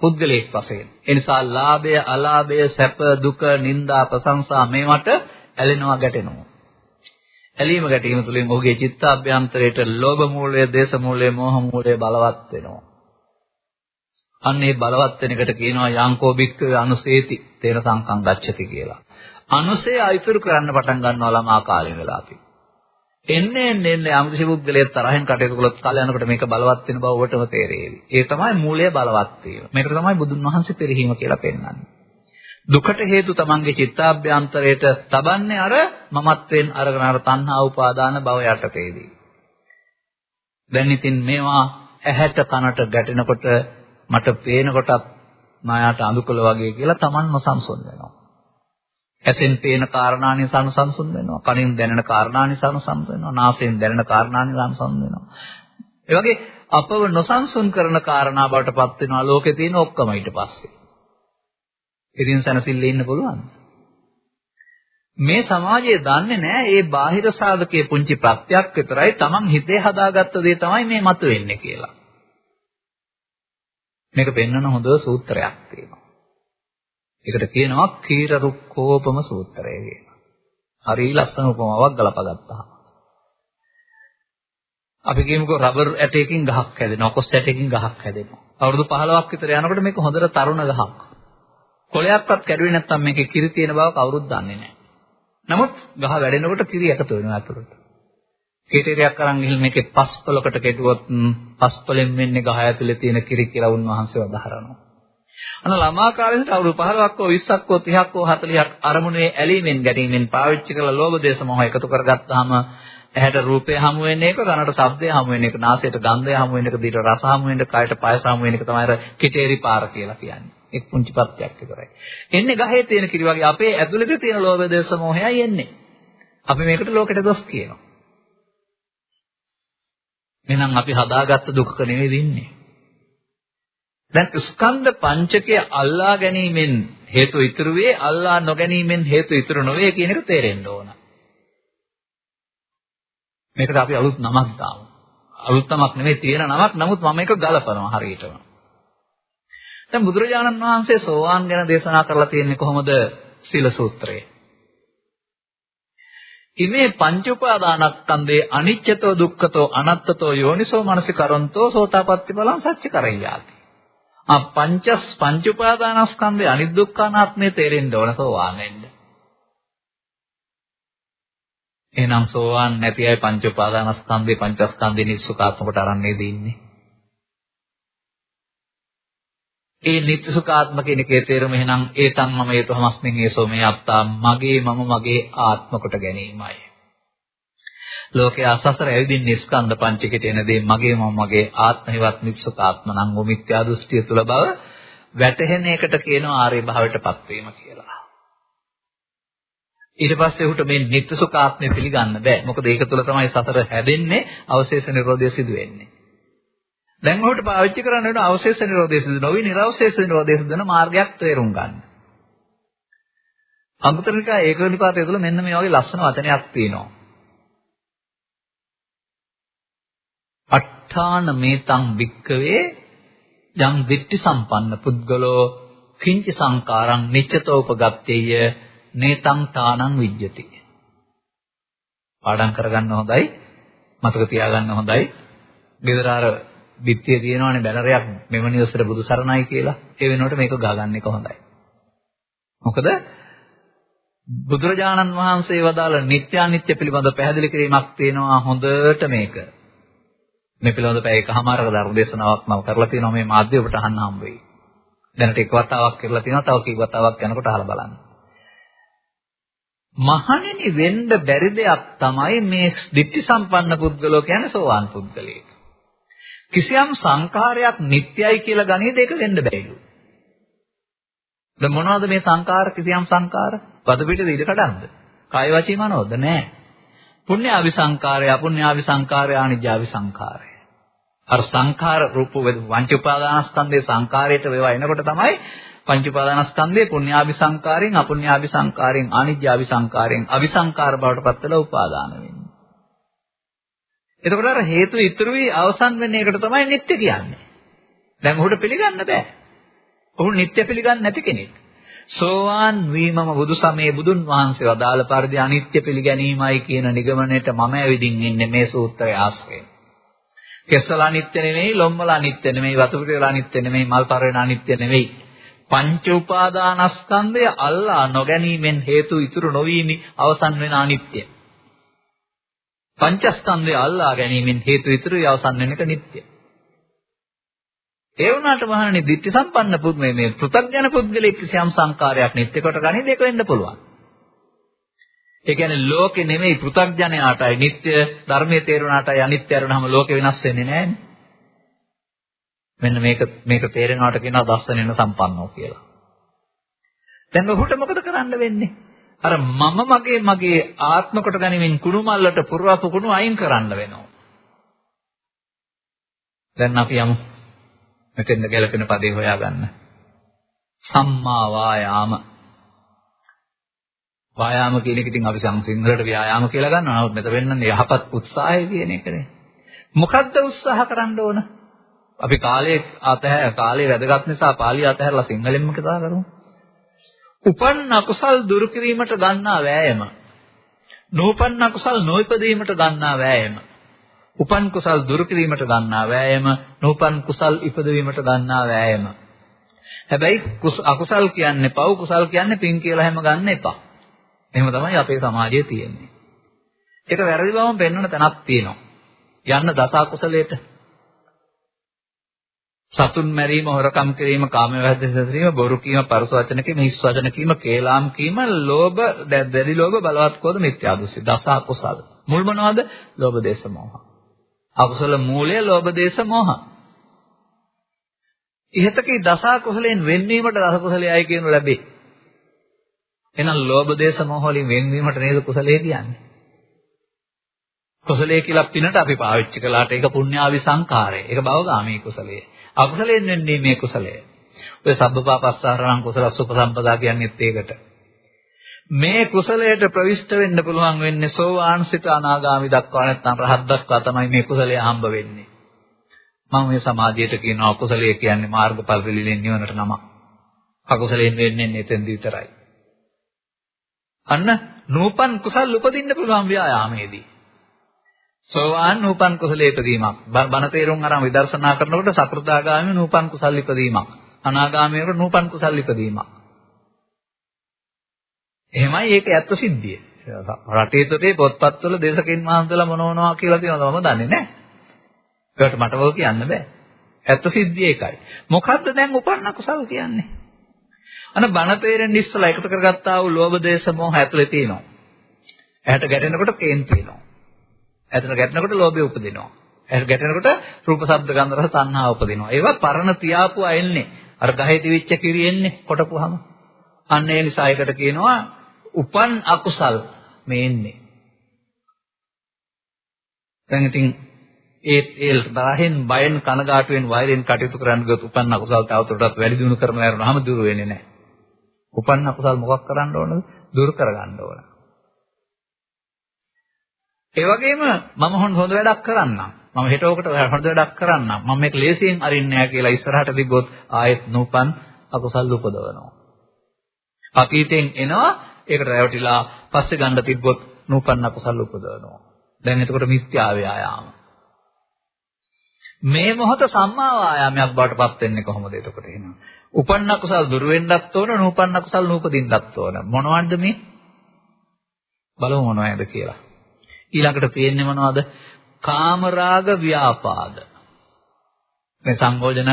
පුද්ගලයෙක් වශයෙන්. ඒ නිසා ලාභය, අලාභය, සැප, දුක, නිന്ദා, ප්‍රශංසා මේවට ඇලෙනවා ගැටෙනවා. ඇලීම ගැටීම තුළින් ඔහුගේ චිත්තාභ්‍යන්තරයට ලෝභ මූලය, දේශ මූලය, මෝහ මූලය බලවත් වෙනවා. අන්න ඒ බලවත් වෙන එකට කියනවා යංකෝ බික්කවේ අනුසේති තේන සංකම් ගච්ඡති කියලා. අනුසය අයිතුරු කරන්න පටන් ගන්නවා ළමා කාලේ වෙලා අපි. එන්නේ එන්නේ එන්නේ අමුදිසි පුද්ගලයෙක් තරහෙන් කටයුතු කළොත් කාලය යනකොට මේක බලවත් වෙන බව ඔබටම තේරෙවි. ඒ තමයි මූලය බලවත් වීම. මේකට තමයි බුදුන් වහන්සේ පෙරහීම කියලා පෙන්වන්නේ. දුකට හේතු තමන්ගේ චිත්තාභ්‍යන්තරයට තබන්නේ අර මමත්වෙන් අරගෙන අර තණ්හා උපාදාන භව යටතේදී. දැන් ඉතින් මේවා ඇහැට කනට ගැටෙනකොට මට පේන කොටත් මායාට අඳුකල වගේ කියලා Taman නොසන්සුන් වෙනවා. ඇසෙන් පේන කාරණානි සංසංසුන් වෙනවා. කනින් දැනෙන කාරණානි සංසංසුන් වෙනවා. නාසයෙන් දැනෙන කාරණානි සංසංසුන් වෙනවා. ඒ වගේ අපව නොසන්සුන් කරන කාරණා බවට පත් වෙනවා ලෝකේ තියෙන ඔක්කොම ඊට පස්සේ. ඉතින් සනසිල්ලේ ඉන්න පුළුවන්. මේ සමාජය දන්නේ නැහැ මේ බාහිර සාධකයේ පුංචි ප්‍රත්‍යක් විතරයි Taman හිතේ හදාගත්ත දේ තමයි මේ මතුවෙන්නේ කියලා. මේක පෙන්වන හොඳ සූත්‍රයක් තියෙනවා. ඒකට කියනවා කීර රුක්කෝපම සූත්‍රය කියලා. හරි ලස්සන උපමාවක් ගලපගත්තා. අපි කියමුකෝ රබර් ඇටයකින් ගහක් හැදෙනවා, කොස් ඇටයකින් ගහක් හැදෙනවා. අවුරුදු 15ක් විතර යනකොට මේක හොඳට තරුණ ගහක්. කොළයක්වත් කැඩුවේ නැත්නම් මේකේ කිරි තියෙන බව කවුරුත් දන්නේ නැහැ. නමුත් ගහ වැඩෙනකොට කිරි එකතු වෙනවා අතුරට. කේතේරියක් අරන් ගිහින් මේකේ පස්පලකට කෙටුවොත් පස්පලෙන් වෙන්නේ ගහ ඇතුලේ තියෙන කිරි කියලා උන්වහන්සේ වදාහරනවා. අන ළමා කාලේ සිට අවුරුදු 15ක් හෝ 20ක් හෝ 30ක් හෝ 40ක් අරමුණේ ඇලීමෙන් ගැටීමෙන් පාවිච්චි කරලා ලෝභ දේශ මොහ එකතු කරගත්තාම ඇහැට රූපය හමු වෙන්නේ එක, කනට ශබ්දය හමු වෙන්නේ එක, නාසයට ගන්ධය හමු වෙන්නේ එක, දිවට රස හමු වෙන්නේ, කයට පයස හමු වෙන්නේ එක තමයි අර කිටේරි පාර කියලා කියන්නේ. එක් පුංචි පත්‍යක් විතරයි. එන්නේ ගහේ තියෙන කිරි වගේ අපේ ඇතුළත තියෙන ලෝභ දේශ මොහයයි එන්නේ. අපි මේකට ලෝකෙට දොස් කියනවා. එහෙනම් අපි හදාගත්ත දුකක නෙවෙයි ඉන්නේ. දැන් ස්කන්ධ පංචකය අල්ලා ගැනීමෙන් හේතු ඉතුරු වේ අල්ලා නොගැනීමෙන් හේතු ඉතුරු නොවේ කියන එක තේරෙන්න ඕන. මේකට අපි අලුත් නමක් දාමු. අලුත් නමක් නෙවෙයි තියෙන නමක් නමුත් මම මේක ගලපනවා හරියටම. දැන් බුදුරජාණන් වහන්සේ සෝවාන් ගැන දේශනා කරලා තියෙන්නේ කොහොමද? සීල සූත්‍රයේ. ඉමේ පංච උපාදානස්කන්ධේ අනිච්චතෝ දුක්ඛතෝ අනත්තතෝ යෝනිසෝ මනසිකරන්තෝ සෝතාපට්ටි බලං සච්ච කරයියාති. ආ පංචස් පංච උපාදානස්කන්ධේ අනිදුක්ඛානාත්මය තේරෙන්න ඕන සෝවාන් වෙන්න. එහෙනම් සෝවාන් නැති අය පංච උපාදානස්කන්ධේ පංචස්කන්ධේ නිස්සුකාත්මකට අරන්නේ දින්නේ. ඒ නිත්‍ය සුඛාත්ම කියන එකේ තේරුම එහෙනම් ඒතන් මම ඒතමස්මින් ඒසෝ මේ අත්තා මගේ මම මගේ ආත්ම කොට ගැනීමයි. ලෝකයේ අසසර ඇවිදින් ස්කන්ධ පංචකයට එන දේ මගේ මම මගේ ආත්මහිවත් නිත්‍ය සුඛාත්ම නම් වූ මිත්‍යා දෘෂ්ටිය තුල බව වැටහෙන එකට කියනවා ආර්ය භාවයටපත් වීම කියලා. ඊට පස්සේ උහුට මේ නිත්‍ය සුඛාත්මය පිළිගන්න බෑ. මොකද ඒක තුල තමයි සතර හැදෙන්නේ, අවශේෂ නිරෝධය සිදු වෙන්නේ. දැන් ඔහුට පාවිච්චි කරන්න වෙන අවශේෂ නිරෝධය සිදු නොවි නිර්වශේෂ නිරෝධය සිදුන මාර්ගයක් තේරුම් ගන්න. අංගුත්තර නිකාය ඒක නිපාතය තුළ මෙන්න මේ වගේ ලස්සන වචනයක් තියෙනවා. අට්ඨාන මේතං වික්කවේ යම් දිට්ඨි සම්පන්න පුද්ගලෝ කිංච සංකාරං නිච්චතෝ උපගත්තේය නේතං තානං විජ්ජති. පාඩම් කරගන්න හොඳයි මතක තියාගන්න හොඳයි. ගෙදර අර බිත්තිය තියෙනවානේ බැනරයක් මෙවැනි උසට බුදු සරණයි කියලා. ඒ වෙනුවට මේක ගහගන්න එක හොඳයි. මොකද බුදුරජාණන් වහන්සේ වදාළ නිත්‍ය අනිත්‍ය පිළිබඳ පැහැදිලි කිරීමක් තියෙනවා හොඳට මේක. මේ පිළිබඳ පැය එකමාරක ධර්ම දේශනාවක් මම කරලා තියෙනවා මේ මාධ්‍ය ඔබට අහන්න හම්බ වෙයි. දැනට එක වතාවක් කරලා තියෙනවා තව කීප වතාවක් යනකොට අහලා බලන්න. මහණෙනි වෙන්න බැරි දෙයක් තමයි මේ ditthi සම්පන්න පුද්ගලෝ කියන්නේ සෝවාන් පුද්ගලයෙක්. කිසියම් සංකාරයක් නිට්ටයයි කියලා ගණේද ඒක වෙන්න බෑලු. දැන් මොනවද මේ සංකාර කිසියම් සංකාර? වද පිටේ ඉඩ කඩන්ද? කාය වචී මනෝද නෑ. පුණ්‍ය ආවි සංකාරය, අපුණ්‍ය ආවි සංකාරය, ආනිජ්ජාවි සංකාරය. අර සංඛාර රූප වංච උපාදානස්කන්ධේ සංකාරයට වේවා එනකොට තමයි පංච උපාදානස්කන්ධේ පුණ්‍යාභි සංකාරයෙන් අපුණ්‍යාභි සංකාරයෙන් ආනිජ්ජාභි සංකාරයෙන් අபிසංකාර බවට පත් වෙලා උපාදාන වෙන්නේ. එතකොට අර හේතු ඉතුරු වී අවසන් වෙන එකට තමයි නිත්‍ය කියන්නේ. දැන් ඔහුට පිළිගන්න බෑ. ඔහු නිත්‍ය පිළිගන්නේ නැති කෙනෙක්. සෝවාන් වීමම බුදු සමයේ බුදුන් වහන්සේ වදාළ පරිදි අනිත්‍ය පිළිගැනීමයි කියන නිගමනයට මම ඇවිදින් ඉන්නේ මේ සූත්‍රය ආශ්‍රයෙන්. කෙස්සල අනිත්‍ය නෙමෙයි, ලොම්වල අනිත්‍ය නෙමෙයි, වතු පිටවල අනිත්‍ය නෙමෙයි, මල් පරවෙන අනිත්‍ය නෙමෙයි. පංච උපාදානස්කන්ධය අල්ලා නොගැනීමෙන් හේතු ඉතුරු නොවීමි අවසන් වෙන අනිත්‍යයි. පංචස්කන්ධය අල්ලා ගැනීමෙන් හේතු ඉතුරුයි අවසන් වෙන එක නිට්ටය. ඒ වුණාට මහණනි ditthi සම්පන්න පුද්ගලෙ මේ පෘථග්ජන පුද්ගලෙක් කිසියම් සංකාරයක් නිත්‍ය කොට ගන්නේ දෙක වෙන්න පුළුවන්. ඒ කියන්නේ ලෝකේ නෙමෙයි පෘථග්ජනයාටයි නිත්‍ය ධර්මයේ තේරුණාටයි අනිත්‍ය අරුණාම ලෝකෙ වෙනස් වෙන්නේ නැහැනේ. මෙන්න මේක මේක තේරෙනවට කියනවා දස්සනෙන සම්පන්නෝ කියලා. දැන් ඔහුට මොකද කරන්න වෙන්නේ? අර මම මගේ මගේ ආත්ම කොට ගනිමින් කුණු මල්ලට පුරවපු කුණු අයින් කරන්න වෙනවා. දැන් අපි යමු මෙතෙන්ද ගැලපෙන පදේ හොයාගන්න. සම්මා වායාම. වායාම කියන එක ඉතින් අපි සංසිංහලට ව්‍යායාම කියලා ගන්නවා. නමුත් මෙතන වෙන්නන්නේ යහපත් උත්සාහය කියන එකනේ. මොකද්ද උත්සාහ කරන්න ඕන? අපි කාලේ අතහැ කාලේ වැදගත් නිසා පාලිය අතහැරලා සිංහලෙන්ම කතා කරමු. උපන් අකුසල් දුරු කිරීමට ගන්නා වෑයම. නූපන් අකුසල් නොයිපදීමට ගන්නා වෑයම. උපන් කුසල් දුරු කිරීමට ගන්නා වෑයම, නූපන් කුසල් ඉපදවීමට ගන්නා වෑයම. හැබැයි අකුසල් කියන්නේ පව් කුසල් කියන්නේ පින් කියලා හැම ගන්න එපා. එහෙම තමයි අපේ සමාජයේ තියෙන්නේ. ඒක වැරදි බවම පෙන්වන තැනක් තියෙනවා. යන්න දස අකුසලයට සතුන් මැරීම, හොරකම් කිරීම, කාම ව්‍යධිසතරීම, බොරු කීම, පරස වචන කීම, හිස් වචන කීම, කේලාම් කීම, ලෝභ, දැඩි ලෝභ, බලවත් කෝධ, මිත්‍යා දෘෂ්ටි. දස අකුසල. මුල් මොනවද? ලෝභ, දේශ, මෝහ. අකුසල මූලය ලෝභ, දේශ, මෝහ. ඉහතකී දස අකුසලෙන් වෙන්වීමට දස කුසලයයි කියනු ලැබේ. එහෙනම් ලෝභ, දේශ, මෝහ වලින් වෙන්වීමට නේද කුසලයේ කියන්නේ? කුසලයේ කියලා පිනට අපි පාවිච්චි කළාට ඒක පුණ්‍යාවි සංකාරය. ඒක භවගාමී කුසලයේ. අකුසලයෙන් වෙන්නේ මේ කුසලය. ඔය සබ්බපාපස්සාරණං කුසල සුපසම්පදා කියන්නේත් ඒකට. මේ කුසලයට ප්‍රවිෂ්ඨ වෙන්න පුළුවන් වෙන්නේ සෝවාන්සිත අනාගාමි දක්වා නැත්නම් රහත් දක්වා තමයි මේ කුසලය හම්බ වෙන්නේ. මම මේ සමාජයට කියනවා අකුසලයේ කියන්නේ මාර්ගඵල පිළිලෙන් නිවනට නම. අකුසලයෙන් වෙන්නේ එතෙන්දි විතරයි. අන්න නූපන් කුසල් උපදින්න පුළුවන් ව්‍යායාමයේදී. සෝවාන් නූපන් කුසලයේ ඉපදීමක්. බණ තේරුම් අරන් විදර්ශනා කරනකොට සකෘදාගාමී නූපන් කුසල් ඉපදීමක්. අනාගාමීවට නූපන් කුසල් ඉපදීමක්. එහෙමයි ඒක ඇත්ත සිද්ධිය. රටේ තොටේ පොත්පත්වල දේශකින් වහන්සේලා මොන මොනවා කියලා තියෙනවද මම දන්නේ නැහැ. ඒකට මට ඔය කියන්න බෑ. ඇත්ත සිද්ධිය ඒකයි. මොකද්ද දැන් උපන්න කුසල් කියන්නේ? අන බණ තේරෙන්න ඉස්සලා එකතු කරගත්තා වූ ලෝභ දේශ මොහ ඇතුලේ තියෙනවා. ඇහැට ගැටෙනකොට කේන් තියෙනවා. ඇතන ගැටෙනකොට ලෝභය උපදිනවා. ඇට ගැටෙනකොට රූප ශබ්ද ගන්ධ රස තණ්හා උපදිනවා. ඒවා පරණ තියාපුවා එන්නේ. අර ගහේ තිවිච්ච කිරි එන්නේ කොටපුවාම. අන්න ඒ නිසා ඒකට කියනවා උපන් අකුසල් මේ එන්නේ. දැන් ඉතින් ඒ ඒ බාහින් බයෙන් කනගාටුවෙන් වෛරෙන් කටයුතු කරන්න ගියොත් උපන් අකුසල් තවදුරටත් වැඩි දියුණු කරනවා යනවාම දුර වෙන්නේ නැහැ. උපන් අකුසල් මොකක් කරන්න ඕනද? දුරු කරගන්න ඕන. ඒ වගේම මම හොඳ වැඩක් කරන්නම්. මම හෙට ඔකට හොඳ වැඩක් කරන්නම්. මම මේක ලේසියෙන් අරින්නේ නැහැ කියලා ඉස්සරහට තිබ්බොත් ආයෙත් නූපන් අකුසල් උපදවනවා. අතීතෙන් එනවා ඒකට රැවටිලා පස්සේ ගන්න තිබ්බොත් නූපන් අකුසල් උපදවනවා. දැන් එතකොට මිත්‍යා ව්‍යායාම. මේ මොහොත සම්මා වායාමයක් බවට පත් වෙන්නේ කොහොමද එතකොට එහෙනම්? උපන්න කුසල් දුර වෙන්නත් ඕන, නූපන්න කුසල් නූපදින්නත් ඕන. මොනවද මේ? බලමු මොනවද කියලා. ඊළඟට පේන්නේ මොනවද? කාමරාග ව්‍යාපාද. මේ සංයෝජන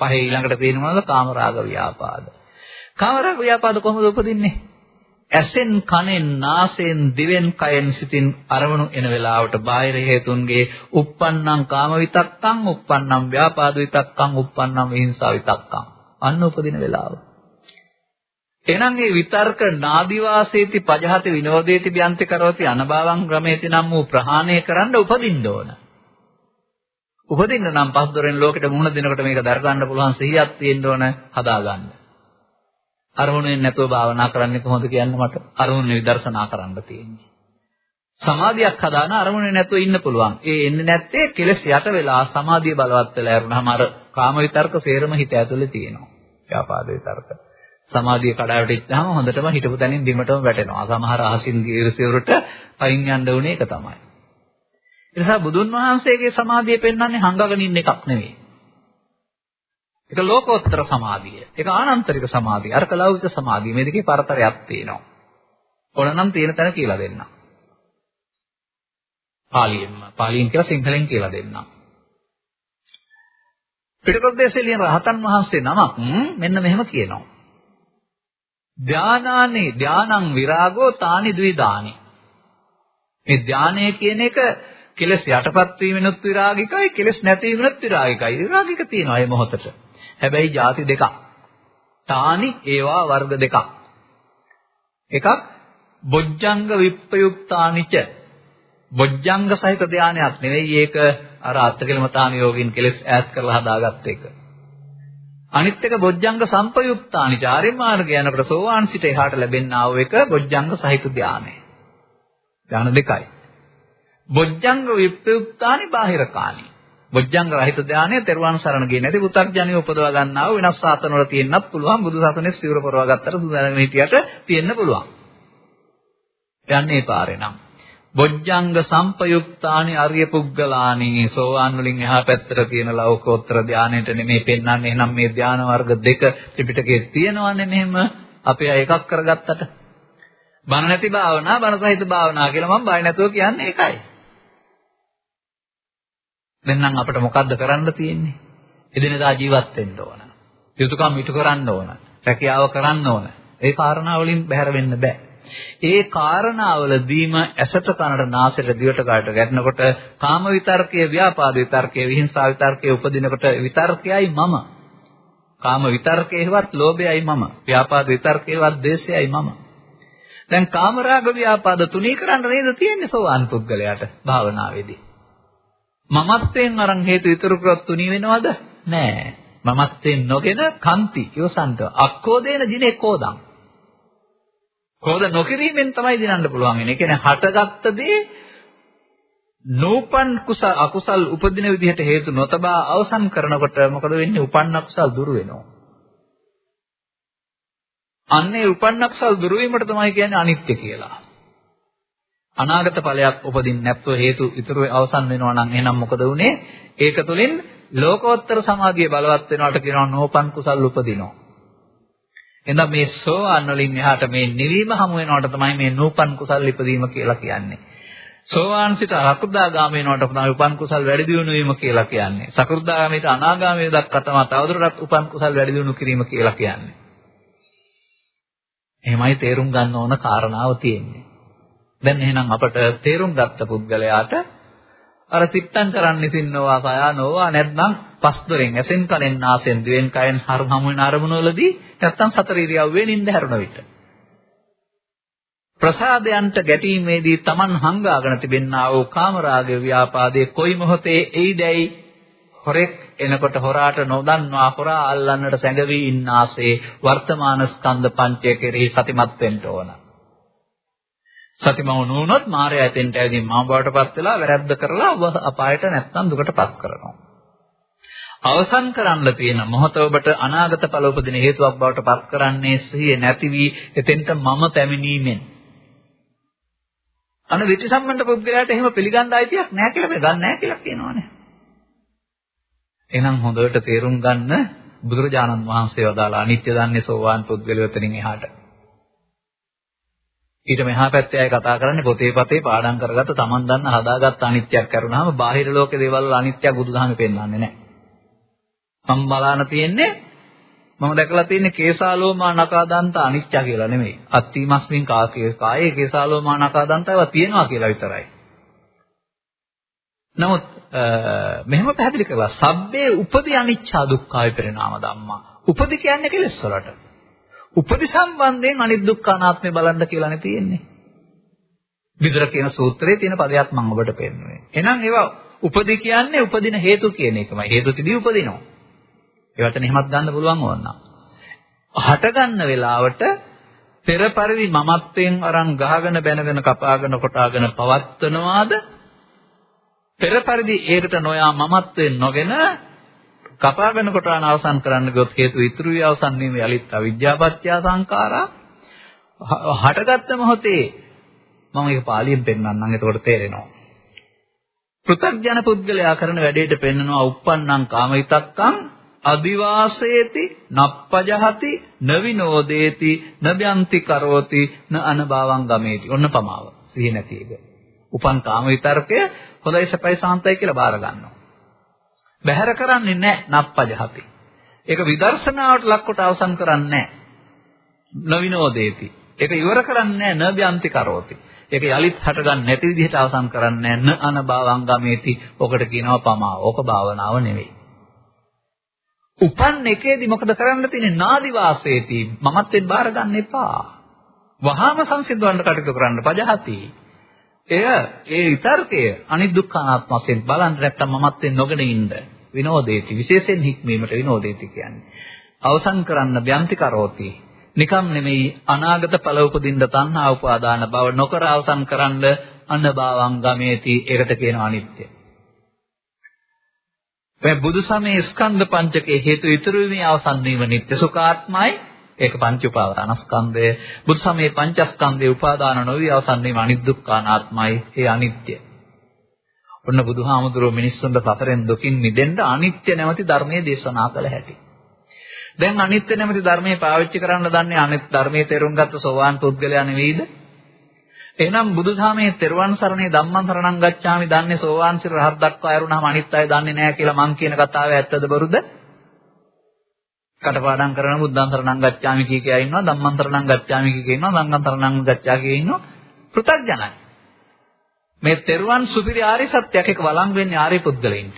පහේ ඊළඟට පේන්නේ මොනවද? කාමරාග ව්‍යාපාද. කාමරාග ව්‍යාපාද කොහොමද උපදින්නේ? ඇසෙන් කනෙන් නාසයෙන් දිවෙන් කයෙන් සිතින් අරමුණු එන වෙලාවට බාහිර හේතුන්ගේ uppannam කාම විතක්කං uppannam ව්‍යාපාද විතක්කං uppannam විහිංසා විතක්කං අන්න උපදින වෙලාව එහෙනම් මේ විතර්ක නාදිවාසේති පජහති විනෝදේති බ්‍යන්ති කරවති අනභවං ග්‍රමේති නම් වූ ප්‍රහාණය කරන්න උපදින්න ඕන. උපදින්න නම් පස් දොරෙන් ලෝකෙට මුහුණ දෙනකොට මේක දර ගන්න පුළුවන් සිහියක් තියෙන්න ඕන හදා ගන්න. අරමුණෙන් නැතුව භාවනා කරන්නේ කොහොමද කියන්න මට අරමුණ විදර්ශනා කරන්න තියෙන්නේ. සමාධියක් හදාන අරමුණේ නැතුව ඉන්න පුළුවන්. ඒ එන්නේ නැත්තේ කෙලස් යට වෙලා සමාධිය බලවත් වෙලා යරුණාම අර කාම විතර්ක සේරම හිත ඇතුලේ තියෙනවා. ව්‍යාපාද විතර්ක. සමාධිය කඩාවැටෙච්චාම හොඳටම හිටපු තැනින් බිමටම වැටෙනවා. සමහර අහසින් ගියරසිවරට පයින් යන්න උනේ ඒක තමයි. ඒ නිසා බුදුන් වහන්සේගේ සමාධිය පෙන්වන්නේ හංගගෙන ඉන්න එකක් නෙවෙයි. ඒක ලෝකෝත්තර සමාධිය. ඒක ආනන්තරික සමාධිය. අරක ලෞකික සමාධිය. මේ දෙකේ පරතරයක් තියෙනවා. ඕනනම් තියෙන තැන කියලා දෙන්නම්. පාලියෙන්ම. පාලියෙන් කියලා සිංහලෙන් කියලා දෙන්නම්. පිටකොද්දේශේ ලියන රහතන් වහන්සේ නමක් මෙන්න මෙහෙම කියනවා. ධානානි ධානං විරාගෝ තානි ද්විදානි. මේ ධානය කියන එක කෙලස් යටපත් වීමෙනුත් විරාගිකයි කෙලස් නැතිවීමෙනුත් විරාගිකයි. විරාගික තියෙනවා මේ මොහොතට. හැබැයි ಜಾති දෙකක්. තානි ඒවා වර්ග දෙකක්. එකක් බොජ්ජංග විප්පයුක්තානිච බොජ්ජංග සහිත ධානයක් නෙවෙයි ඒක අර අත්කලමතාන යෝගින් කෙලස් ඈත් කරලා හදාගත්ත එක. අනිත් එක බොජ්ජංග සම්පයුක්තානිච ආර්ය මාර්ගය යනකොට සෝවාන් සිට එහාට ලැබෙනා වූ එක බොජ්ජංග සහිත ධානය. ධාන දෙකයි. බොජ්ජංග විප්පයුක්තානි බාහිරකානි. බොජ්ජංග රහිත ධානය තෙරුවන් සරණ ගියේ නැති පු탁ජනිය උපදවා ගන්නා වූ වෙනස් සාතන වල තියෙන්නත් පුළුවන් බුදු සසුනේ සිවුර පරවා ගත්තට සුදානම් හිටියට තියෙන්න පුළුවන්. යන්නේ පාරේ නම්. බොජ්ජංග සම්පයුක්තානි අරිය පුග්ගලානි සෝවාන් වලින් එහා පැත්තට තියෙන ලෞකෝත්තර ධානයට නෙමෙයි පෙන්වන්නේ. එහෙනම් මේ ධාන වර්ග දෙක ත්‍රිපිටකයේ තියෙනවනේ මෙහෙම? අපි එකක් කරගත්තට. බණ නැති භාවනා බණ සහිත භාවනා කියලා මම බය නැතුව කියන්නේ ඒකයි දැන් නම් අපිට මොකද්ද කරන්න තියෙන්නේ? එදිනදා ජීවත් වෙන්න ඕන. යුතුයකම් ඉටු කරන්න ඕන. රැකියාව කරන්න ඕන. ඒ කාරණා වලින් බැහැර වෙන්න බෑ. ඒ කාරණාවලදීම ඇසට කනට නාසයට දිවට කාට ගැටෙනකොට කාම විතර්කයේ ව්‍යාපාද විතර්කයේ විහිංසා විතර්කයේ උපදිනකොට විතර්කයයි මම. කාම විතර්කයේවත් ලෝභයයි මම. ව්‍යාපාද විතර්කයේවත් ද්වේෂයයි මම. දැන් කාමරාග ව්‍යාපාද තුනී කරන්න නේද තියෙන්නේ සෝවාන් පුද්ගලයාට භාවනාවේදී. මමත්වෙන් අරන් හේතු ඉතුරු කරොත් තුනී වෙනවද? නෑ. මමත්වෙන් නොගෙන කන්ති යොසන්ත අක්කෝදේන දිනේ කෝදං ක්‍රෝධ නොකිරීමෙන් තමයි දිනන්න පුළුවන් වෙන්නේ. ඒ කියන්නේ හටගත්ත දේ නූපන් කුසල අකුසල් උපදින විදිහට හේතු නොතබා අවසන් කරනකොට මොකද වෙන්නේ? උපන්න අකුසල් දුරු වෙනවා. අන්නේ උපන්න අකුසල් දුරු වීමට තමයි කියන්නේ අනිත්‍ය කියලා. අනාගත ඵලයක් උපදින්න නැත්ව හේතු ඉතුරු අවසන් වෙනවා නම් එහෙනම් මොකද වුනේ? ඒක තුලින් ලෝකෝත්තර සමාධිය බලවත් වෙනවට කියනවා නෝපන් කුසල් උපදිනවා. එහෙනම් මේ සෝවාන් වලින් එහාට මේ නිවීම හමු වෙනවට තමයි මේ නූපන් කුසල් ඉපදීම කියලා කියන්නේ. සෝවාන් සිට අකුද්දාගාමී වෙනවට තමයි උපන් කුසල් වැඩි දියුණු වීම කියලා කියන්නේ. සකෘදාගාමීට අනාගාමී දක්වා තමයි තවදුරටත් උපන් කුසල් වැඩි දියුණු කිරීම කියලා කියන්නේ. එහෙමයි තේරුම් ගන්න ඕන කාරණාව තියෙන්නේ. දැන් එහෙනම් අපට තේරුම් ගත්ත පුද්ගලයාට අර සිත්තම් කරන්න ඉතින්නෝවා කයා නොවා නැත්නම් පස් දොරෙන් ඇසෙන් කනෙන් නාසෙන් දිවෙන් කයෙන් හරම හමු වෙන අරමුණවලදී නැත්නම් සතර ඉරියව්වේ නිින්ද හැරුණ විට ප්‍රසාදයන්ට ගැටීමේදී Taman හංගාගෙන තිබෙනා වූ කාමරාගය ව්‍යාපාදයේ කොයි මොහොතේ එයිදැයි හොරෙක් එනකොට හොරාට නොදන්වා හොරා අල්ලන්නට සැඟවී ඉන්නාසේ වර්තමාන ස්කන්ධ පංචය කෙරෙහි සතිමත් වෙන්න ඕන. සතිමව නුනොත් මායя ඇතෙන්ට ඇවිදින් මම බවටපත් වෙලා වැරද්ද කරලා අපායට නැත්තම් දුකටපත් කරනවා. අවසන් කරන්න තියෙන මොහොත ඔබට අනාගත ඵල උපදින හේතුවක් බවට පත් කරන්නේ සිහිය නැති වී එතෙන්ට මම පැමිණීමෙන්. අන විචි සම්බන්ධ පුද්ගලයාට එහෙම පිළිගන්න අයිතියක් නැහැ කියලා මේ ගන්න නැහැ කියලා කියනවානේ. එහෙනම් හොඳට තේරුම් ගන්න බුදුරජාණන් වහන්සේ වදාලා අනිත්‍ය දන්නේ සෝවාන් පුද්ගලයෝතරින් එහාට. ඊට මෙහා පැත්තේ අය කතා කරන්නේ පොතේ පතේ පාඩම් කරගත්ත තමන් දන්න හදාගත්ත අනිත්‍යයක් කරුණාම බාහිර ලෝකේ දේවල් වල අනිත්‍යයක් බුදුදහමේ පෙන්වන්නේ නැහැ. මම බලන්න තියෙන්නේ මම දැකලා තියෙන්නේ කේසාලෝමා නකාදන්ත අනිච්ච කියලා නෙමෙයි. අත්තිමස්මින් කාකේ කායේ කේසාලෝමා නකාදන්ත ඒවා තියෙනවා කියලා විතරයි. නමුත් මෙහෙම පැහැදිලි කරලා සබ්බේ උපදි අනිච්චා දුක්ඛාය පරිණාම ධම්මා. උපදි කියන්නේ කෙලෙස් වලට. උපදි සම්බන්ධයෙන් අනිත් දුක්ඛ අනාත්මය බලන්න කියලානේ තියෙන්නේ. විතර කියන සූත්‍රයේ තියෙන පදයක් මම ඔබට පෙන්නුවේ. එහෙනම් ඒවා උපදි කියන්නේ උපදින හේතු කියන එකමයි. හේතු තිබී උපදිනවා. ඒවට එහෙමත් ගන්න පුළුවන් ඕනනම්. හට ගන්න වෙලාවට පෙර පරිදි මමත්වයෙන් අරන් ගහගෙන බැනගෙන කපාගෙන කොටාගෙන පවත්වනවාද? පෙර පරිදි ඒකට නොයා මමත්වයෙන් නොගෙන කපාගෙන කොටාන අවසන් කරන්න ගොත් හේතු ඉතුරු වී අවසන් වීම යලිත් අවිද්‍යාපත්‍ය සංඛාරා. හටගත්ත මොහොතේ මම මේක පාලියෙන් පෙන්නන්නම් එතකොට තේරෙනවා. පෘථග්ජන පුද්ගලයා කරන වැඩේට පෙන්නනවා uppannam කාමිතක්කං අදිවාසේති නප්පජහති නවිනෝදේති නබ්‍යන්ති කරෝති න අනභවං ගමේති. ඔන්න පමාව. සිහි නැති එක. උපන් කාම විතර්කය හොඳයි සපයි සාන්තයි කියලා බාර ගන්නවා. බැහැර කරන්නේ නැහැ නප්පජහති. ඒක විදර්ශනාවට ලක්කොට අවසන් කරන්නේ නැහැ. නවිනෝදේති ඒක ඉවර කරන්නේ නැහැ නබ්‍යන්ති කරෝති. ඒක යලිත් හට ගන්න නැති විදිහට අවසන් කරන්නේ නැහැ. න අනභවං ගමේති. ඔකට කියනවා පමාව. ඕක භාවනාව නෙවෙයි. උපන් එකේදී මොකද කරන්න තියෙන්නේ? නාදි වාසයේදී මමත්වෙන් බාර ගන්න එපා. වහාම සංසිද්ධවන්න කටයුතු කරන්න පජහති. එය ඒ විතර්කය අනිත් දුක්ඛානාත්ම වශයෙන් බලන්න නැත්තම් මමත්වෙන් නොගෙන ඉන්න විනෝදේති විශේෂයෙන් හික්මීමට විනෝදේති කියන්නේ. අවසන් කරන්න බ්‍යන්ති කරෝති. නිකම් නෙමෙයි අනාගත ඵල උපදින්න තණ්හා උපාදාන බව නොකර අවසන් කරන්න අනභවං ගමේති ඒකට කියනවා අනිත්‍ය. මේ බුදු සමයේ ස්කන්ධ පංචකයේ හේතු ඉතුරු වීමේ අවසන් වීම නිත්‍ය සුඛාත්මයි ඒක පංච උපාදානස්කන්ධය බුදු සමයේ පංචස්කන්ධේ උපාදාන නොවි අවසන් වීම අනිද්දුක්ඛානාත්මයි ඒ අනිත්‍ය. ඔන්න බුදුහාමුදුරුවෝ මිනිස්සුන්ට සතරෙන් දුකින් මිදෙන්න අනිත්‍ය නැමැති ධර්මයේ දේශනා කළ හැටි. දැන් අනිත්‍ය නැමැති ධර්මයේ පාවිච්චි කරන්න දන්නේ අනිත් ධර්මයේ තේරුම් ගත්ත සෝවාන් පුද්ගලයා නෙවෙයිද? එහෙනම් බුදුසාමයේ තෙරුවන් සරණේ ධම්මං සරණං ගච්ඡාමි දන්නේ සෝවාන් සිර රහත් දක්වා ඇරුණාම අනිත් අය දන්නේ නැහැ කියලා මං කියන කතාව ඇත්තද බොරුද? කටපාඩම් කරන බුද්ධං සරණං ගච්ඡාමි කිය කියා ඉන්නවා ධම්මං සරණං ගච්ඡාමි කිය කිය ඉන්නවා සංඝං සරණං ගච්ඡා කිය ඉන්නවා පෘථග්ජනයි. මේ තෙරුවන් සුපිරි ආර්ය සත්‍යයක් එක වළං වෙන්නේ ආර්ය පුද්ගලයින්ට.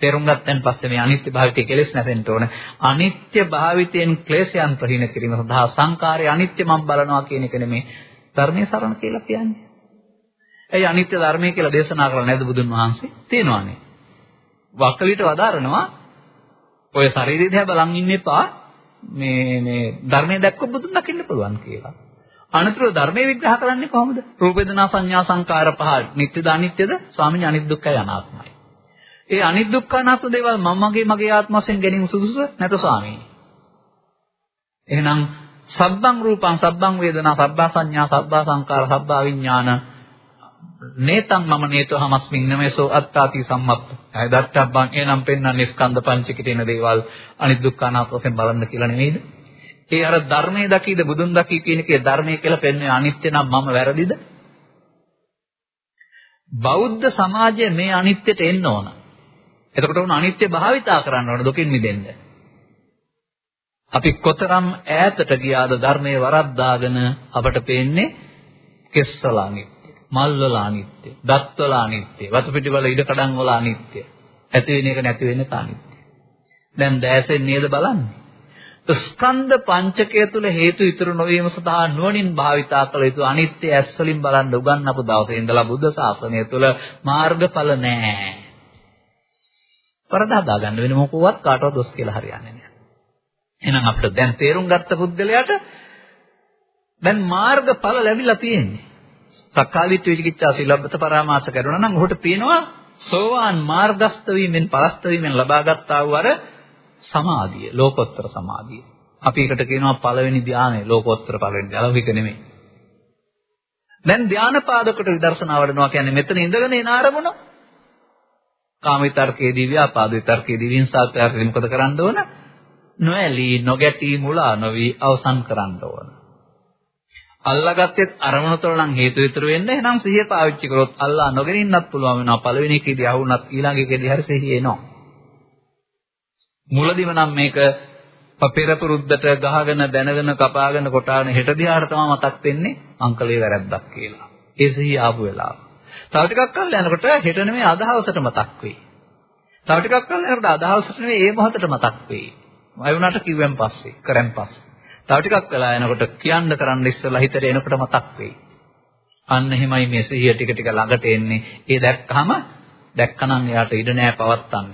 තේරුම් ගත්තන් පස්සේ මේ අනිත්‍ය භාවිතය කෙලෙස් නැසෙන්න ඕන. අනිත්‍ය භාවිතයෙන් ක්ලේශයන් ප්‍රහීන කිරීම සඳහා සංකාරය අනිත්‍ය මම බලනවා කියන එක නෙමේ ධර්මයේ සරණ කියලා කියන්නේ. ඇයි අනිත්‍ය ධර්මයේ කියලා දේශනා කරලා නැද්ද බුදුන් වහන්සේ? තියෙනවානේ. වක්කලිට වදාරනවා ඔය ශරීරය දිහා බලන් ඉන්න එපා. මේ මේ ධර්මයේ දැක්කොත් බුදුන් දකින්න පුළුවන් කියලා. අනතුරු ධර්මයේ විග්‍රහ කරන්නේ කොහොමද? රූප වේදනා සංඥා සංකාර පහ නිට්ටයද අනිත්‍යද? ස්වාමීන් අනිත් දුක්ඛය අනාත්මයි. ඒ අනිත් දුක්ඛ අනාත්ම දේවල් මම මගේ මගේ ආත්ම වශයෙන් ගැනීම සුදුසුද නැත ස්වාමීනි. එහෙනම් සබ්බං රූපං සබ්බං වේදනා සබ්බා සංඥා සබ්බා සංකාර සබ්බා විඥාන නේතං මම නේතෝ හමස්මින් නමේසෝ අත්තාති සම්මප්ප. අය දත්තබ්බං එනම් පෙන්වන්නේ ස්කන්ධ පංචකිට එන දේවල් අනිත් දුක්ඛ අනාත්ම වශයෙන් බලන්න කියලා නෙමෙයිද? ඒ අර ධර්මයේ දකීද බුදුන් දකී කියන එකේ ධර්මයේ කියලා පෙන්වන්නේ අනිත්‍ය නම් මම වැරදිද? බෞද්ධ සමාජය මේ අනිත්‍යට එන්න ඕන. එතකොට උන් අනිත්‍ය භාවිතා කරන්න ඕන දුකින් මිදෙන්න. අපි කොතරම් ඈතට ගියාද ධර්මයේ වරද්දාගෙන අපට පේන්නේ කෙස්සල අනිත්‍ය, මල්වල අනිත්‍ය, දත්වල අනිත්‍ය, වතු පිටිවල ඉඩ කඩන් වල අනිත්‍ය. ඇති වෙන එක නැති වෙන එක අනිත්‍ය. දැන් දැසෙන් නේද බලන්නේ? ස්කන්ධ පංචකය තුල හේතු ඉතුරු නොවීම සඳහා නුවණින් භාවිතා කළ යුතු අනිත්‍ය ඇස් වලින් බලන් උගන්වපු දවසේ ඉඳලා බුද්ධ ශාසනය තුල මාර්ගඵල නැහැ. වරදා දාගන්න වෙන මොකවත් කාටවත් දොස් කියලා හරියන්නේ නැහැ. එහෙනම් අපිට දැන් තේරුම් ගත්ත පුද්ගලයාට දැන් මාර්ගඵල ලැබිලා තියෙන්නේ. සක්කාදිට්ඨි විචිකිච්ඡා සීලබ්බත පරාමාස කරනවා නම් ඔහුට තියෙනවා සෝවාන් මාර්ගස්ත වීමෙන් පරස්ත වීමෙන් ලබාගත්තා වූ අර සමාධිය, ලෝකෝත්තර සමාධිය. අපි ඒකට කියනවා පළවෙනි ධානය, ලෝකෝත්තර පළවෙනි ධාලවික නෙමෙයි. දැන් ධානපාදකට විදර්ශනා වඩනවා කියන්නේ මෙතන ඉඳගෙන එන ආරමුණ කාම විතර්කයේදී ව්‍යාපාද විතර්කයේදී වින්සාත්‍යයෙන් මොකද කරන්න ඕන? නොඇලී නොගැටී මුලා නොවි අවසන් කරන්න ඕන. අල්ලාගත්තෙත් අරමුණ තුළ නම් හේතු විතර වෙන්න එහෙනම් සිහිය පාවිච්චි කරොත් අල්ලා නොගෙන ඉන්නත් පුළුවන් වෙනවා පළවෙනි එකේදී අහුණත් ඊළඟ එකේදී හරි සිහිය එනවා. මුලදිම නම් මේක පෙර පුරුද්දට ගහගෙන දැනගෙන කපාගෙන කොටාගෙන හෙට දිහාට තමයි මතක් වෙන්නේ අංකලේ වැරද්දක් කියලා. ඒ සිහිය ආපු වෙලාව. තව ටිකක් කල් යනකොට හෙට නෙමෙයි අදහවසට මතක් වෙයි. තව ටිකක් කල් යනකොට අදහවසට නෙමෙයි ඒ මොහොතට මතක් වෙයි. අය වුණාට කිව්වෙන් පස්සේ කරන් පස්සේ. තව ටිකක් වෙලා යනකොට කියන්න කරන්න ඉස්සෙල්ලා හිතට එනකොට මතක් වෙයි. අන්න එහෙමයි මේ සිහිය ටික ටික ළඟට එන්නේ. ඒ දැක්කම දැක්කනම් එයාට ඉඩ නෑ පවත්තන්න.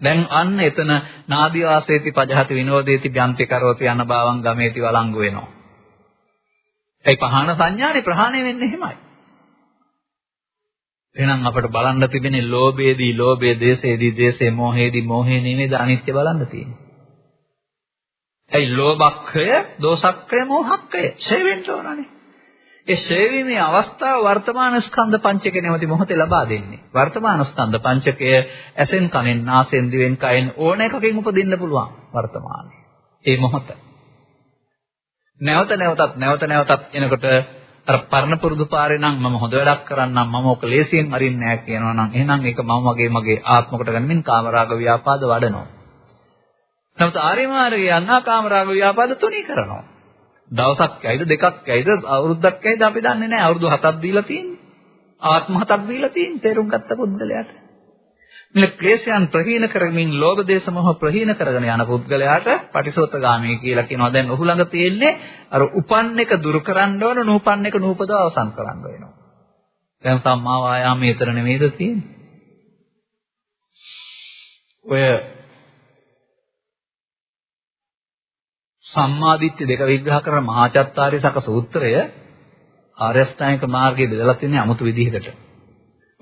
දැන් අන්න එතන නාදී වාසේති පජහති විනෝදේති බ්‍යන්ති කරෝති යන බාවං ගමේති වළංගු වෙනවා. ඒ පහන සංඥානේ ප්‍රහාණය වෙන්නේ එහෙමයි. එහෙනම් අපිට බලන්න තිබෙනේ ලෝභයේදී ලෝභයේ, දේශයේදී දේශේ, මෝහයේදී මෝහේ නෙමෙයිද අනිත්‍ය බලන්න තියෙන්නේ. ඇයි ලෝභක්ඛය, දෝසක්ඛය, මෝහක්ඛය ඡේ වෙන්න ඕනනේ. ඒ ඡේ වීමේ අවස්ථාව වර්තමාන ස්කන්ධ පංචකේ නැවති මොහොතේ ලබා දෙන්නේ. වර්තමාන ස්කන්ධ පංචකය ඇසෙන් කනෙන් නාසයෙන් දිවෙන් කයෙන් ඕන එකකින් උපදින්න පුළුවන් වර්තමානයේ. ඒ මොහොත. නැවත නැවතත් නැවත නැවතත් එනකොට අර පරණ පුරුදු පාරේ නම් මම හොඳ වැඩක් කරන්නම් මම ඔක ලේසියෙන් මරින්නේ නැහැ කියනවා නම් එහෙනම් ඒක මම වගේ මගේ ආත්ම කොට ගන්නමින් කාමරාග ව්‍යාපාද වඩනවා. නමුත් ආර්ය මාර්ගය යන්නා කාමරාග ව්‍යාපාද තුනී කරනවා. දවසක් ඇයිද දෙකක් ඇයිද අවුරුද්දක් ඇයිද අපි දන්නේ නැහැ. අවුරුදු 7ක් දීලා තියෙන්නේ. ආත්ම 7ක් දීලා තියෙන්නේ තේරුම් ගත්ත පුද්ගලයාට. මේ ක්ලේශයන් ප්‍රහීන කරමින් ලෝභ දේශ මොහ ප්‍රහීන කරගෙන යන පුද්ගලයාට පටිසෝතගාමී කියලා කියනවා. දැන් ඔහු ළඟ තියෙන්නේ අර උපන් එක දුරු කරන්න ඕන නූපන් එක නූපදව අවසන් කරන්න වෙනවා. දැන් සම්මා වායාමයේ ඊතර නෙමෙයිද තියෙන්නේ? ඔය සම්මාදිට්ඨි දෙක විග්‍රහ කරන මහාචත්තාරිසක සූත්‍රය ආර්යස්ථානික මාර්ගයේ බෙදලා තියෙන 아무තු විදිහකට.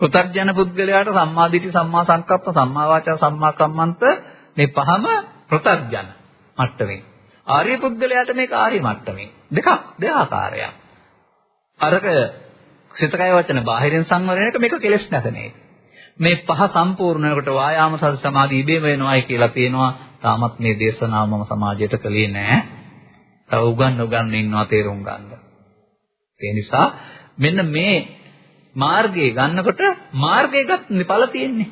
පෘථග්ජන පුද්ගලයාට සම්මාදිට්ඨි සම්මා සංකප්ප සම්මා වාචා සම්මා කම්මන්ත මේ පහම පෘථග්ජන මට්ටමේ. ආර්ය පුද්ගලයාට මේක ආර්ය මට්ටමේ. දෙකක් දෙආකාරයක්. අරක සිතකය වචන බාහිරින් සංවරණ එක මේක කෙලස් නැතනේ. මේ පහ සම්පූර්ණ වෙනකොට වායාම සති සමාධි ඉබේම වෙනවායි කියලා තියෙනවා. තාමත් මේ දේශනාව මම සමාජයට කළේ නෑ. තව උගන් උගන් ඉන්නවා තේරුම් ගන්න. ඒ නිසා මෙන්න මේ මාර්ගයේ ගන්නකොට මාර්ගයේ ගන්න ඵල තියෙන්නේ.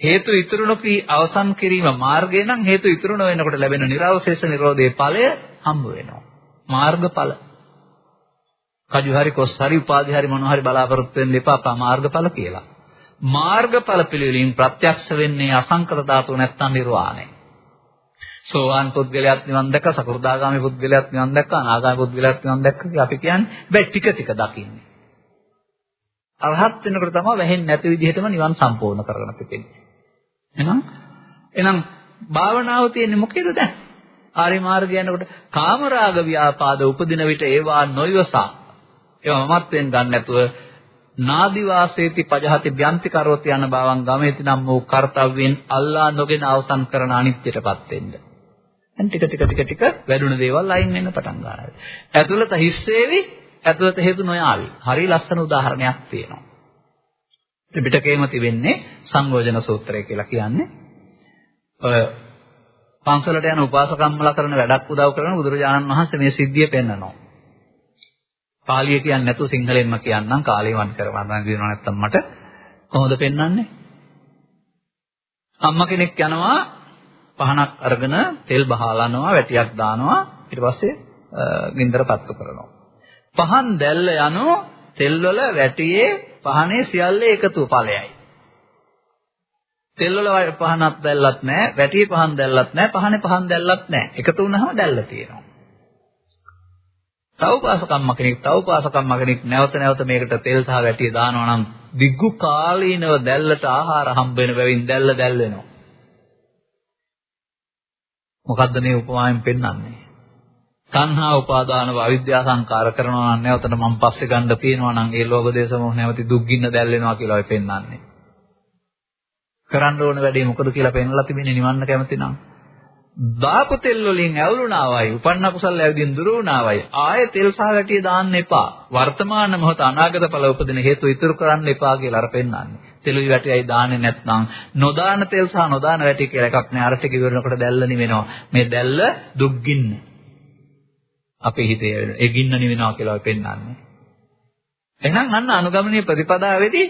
හේතු ඉතුරු නොකී අවසන් කිරීම මාර්ගය නම් හේතු ඉතුරු නොවෙනකොට ලැබෙන නිර්වශේෂ නිරෝධයේ ඵලය හම්බ වෙනවා. මාර්ගඵල. කජු හරි කොස් හරි උපාධි හරි මොනවා හරි බලාපොරොත්තු වෙන්න එපා මාර්ගඵල කියලා. මාර්ගඵල පිළිවෙලින් ප්‍රත්‍යක්ෂ වෙන්නේ අසංකත ධාතුව නැත්තම් නිර්වාණය. සෝවාන් පුද්ගලයාත් නිවන් දැක්ක, සකෘදාගාමි පුද්ගලයාත් නිවන් දැක්ක, අනාගාමි පුද්ගලයාත් නිවන් දැක්ක කියලා අපි කියන්නේ. හැබැයි ටික ටික දකින්නේ. අරහත් වෙනකොට තමයි වැහෙන්නේ නැති විදිහටම නිවන් සම්පූර්ණ කරගෙන තිබෙන්නේ. එහෙනම් එහෙනම් භාවනාව තියෙන්නේ මොකේද දැන්? ආර්ය මාර්ගය යනකොට කාමරාග ව්‍යාපාද උපදින විට ඒවා නොයවසා ඒවා මමත්වෙන් ගන්න නැතුව නාදි වාසේති පජහති බ්‍යන්ති කරෝති යන බවන් ගමේති නම් වූ කාර්තව්‍යෙන් අල්ලා නොගෙන අවසන් කරන අනිත්‍යයටපත් වෙන්න. දැන් ටික ටික ටික ටික වැඩුණ දේවල් අයින් වෙන්න පටන් ගන්නවා. ඇතුළත හිස්සේවි ඇතුළත හේතු නොයාවි. හරි ලස්සන උදාහරණයක් තියෙනවා. ත්‍රිපිටකයේම තිබෙන්නේ සංයෝජන සූත්‍රය කියලා කියන්නේ. ඔය පන්සලට යන උපාසකම්මලා කරන වැඩක් උදව් කරන බුදුරජාණන් වහන්සේ මේ සිද්ධිය පෙන්නනවා. පාලිය කියන්නේ නැතුව සිංහලෙන්ම කියන්නම් කාලේ වන් කරවන්න දිනව නැත්තම් මට කොහොමද පෙන්වන්නේ? අම්මා කෙනෙක් යනවා පහනක් අරගෙන තෙල් බහලනවා වැටියක් දානවා ඊට පස්සේ ගින්දර පත්තු කරනවා. පහන් දැල්ල යනෝ තෙල් වල වැටියේ පහනේ සියල්ලේ එකතු ඵලයයි. තෙල් වල පහනක් දැල්ලත් නැහැ, වැටියේ පහන් දැල්ලත් නැහැ, පහනේ පහන් දැල්ලත් නැහැ. එකතු වුණාම දැල්ල තියෙනවා. තව පාසකම්ම කෙනෙක් තව පාසකම්ම කෙනෙක් නැවත නැවත මේකට තෙල් සහ වැටිය දානවා නම් දිග්ගු කාලීනව දැල්ලට ආහාර හම්බ වෙන බැවින් දැල්ල දැල් වෙනවා. මොකද්ද මේ උපමාවෙන් පෙන්වන්නේ? තණ්හා උපාදානව අවිද්‍යා සංකාර කරනවා නම් නැවතට මම පස්සේ ගන්න තියෙනවා නම් ඒ ලෝභ දේශ මොහ නැවති දුක් ගින්න දැල් වෙනවා කියලා ඔය පෙන්වන්නේ. කරන්න ඕන වැඩේ මොකද කියලා පෙන්වලා තිබෙන්නේ නිවන්න කැමති නම්. දාපු තෙල් වලින් ඇවුලුණාවයි උපන්න කුසල ඇවිදින් දුර වුණාවයි ආයෙ තෙල් සහ වැටිය දාන්න එපා. වර්තමාන මොහොත අනාගත ඵල උපදින හේතු ඉතුරු කරන්න එපා කියලා අර පෙන්නන්නේ. තෙලුයි වැටියයි දාන්නේ නැත්නම් නොදාන තෙල් සහ නොදාන වැටි කියලා එකක් නෑ. අර ටික ඉවරනකොට දැල්ල නිවෙනවා. මේ දැල්ල දුක්ගින්න. අපේ හිතේ ඒ ගින්න නිවෙනවා කියලා ඔය පෙන්නන්නේ. එහෙනම් අන්න අනුගමනීය ප්‍රතිපදාවේදී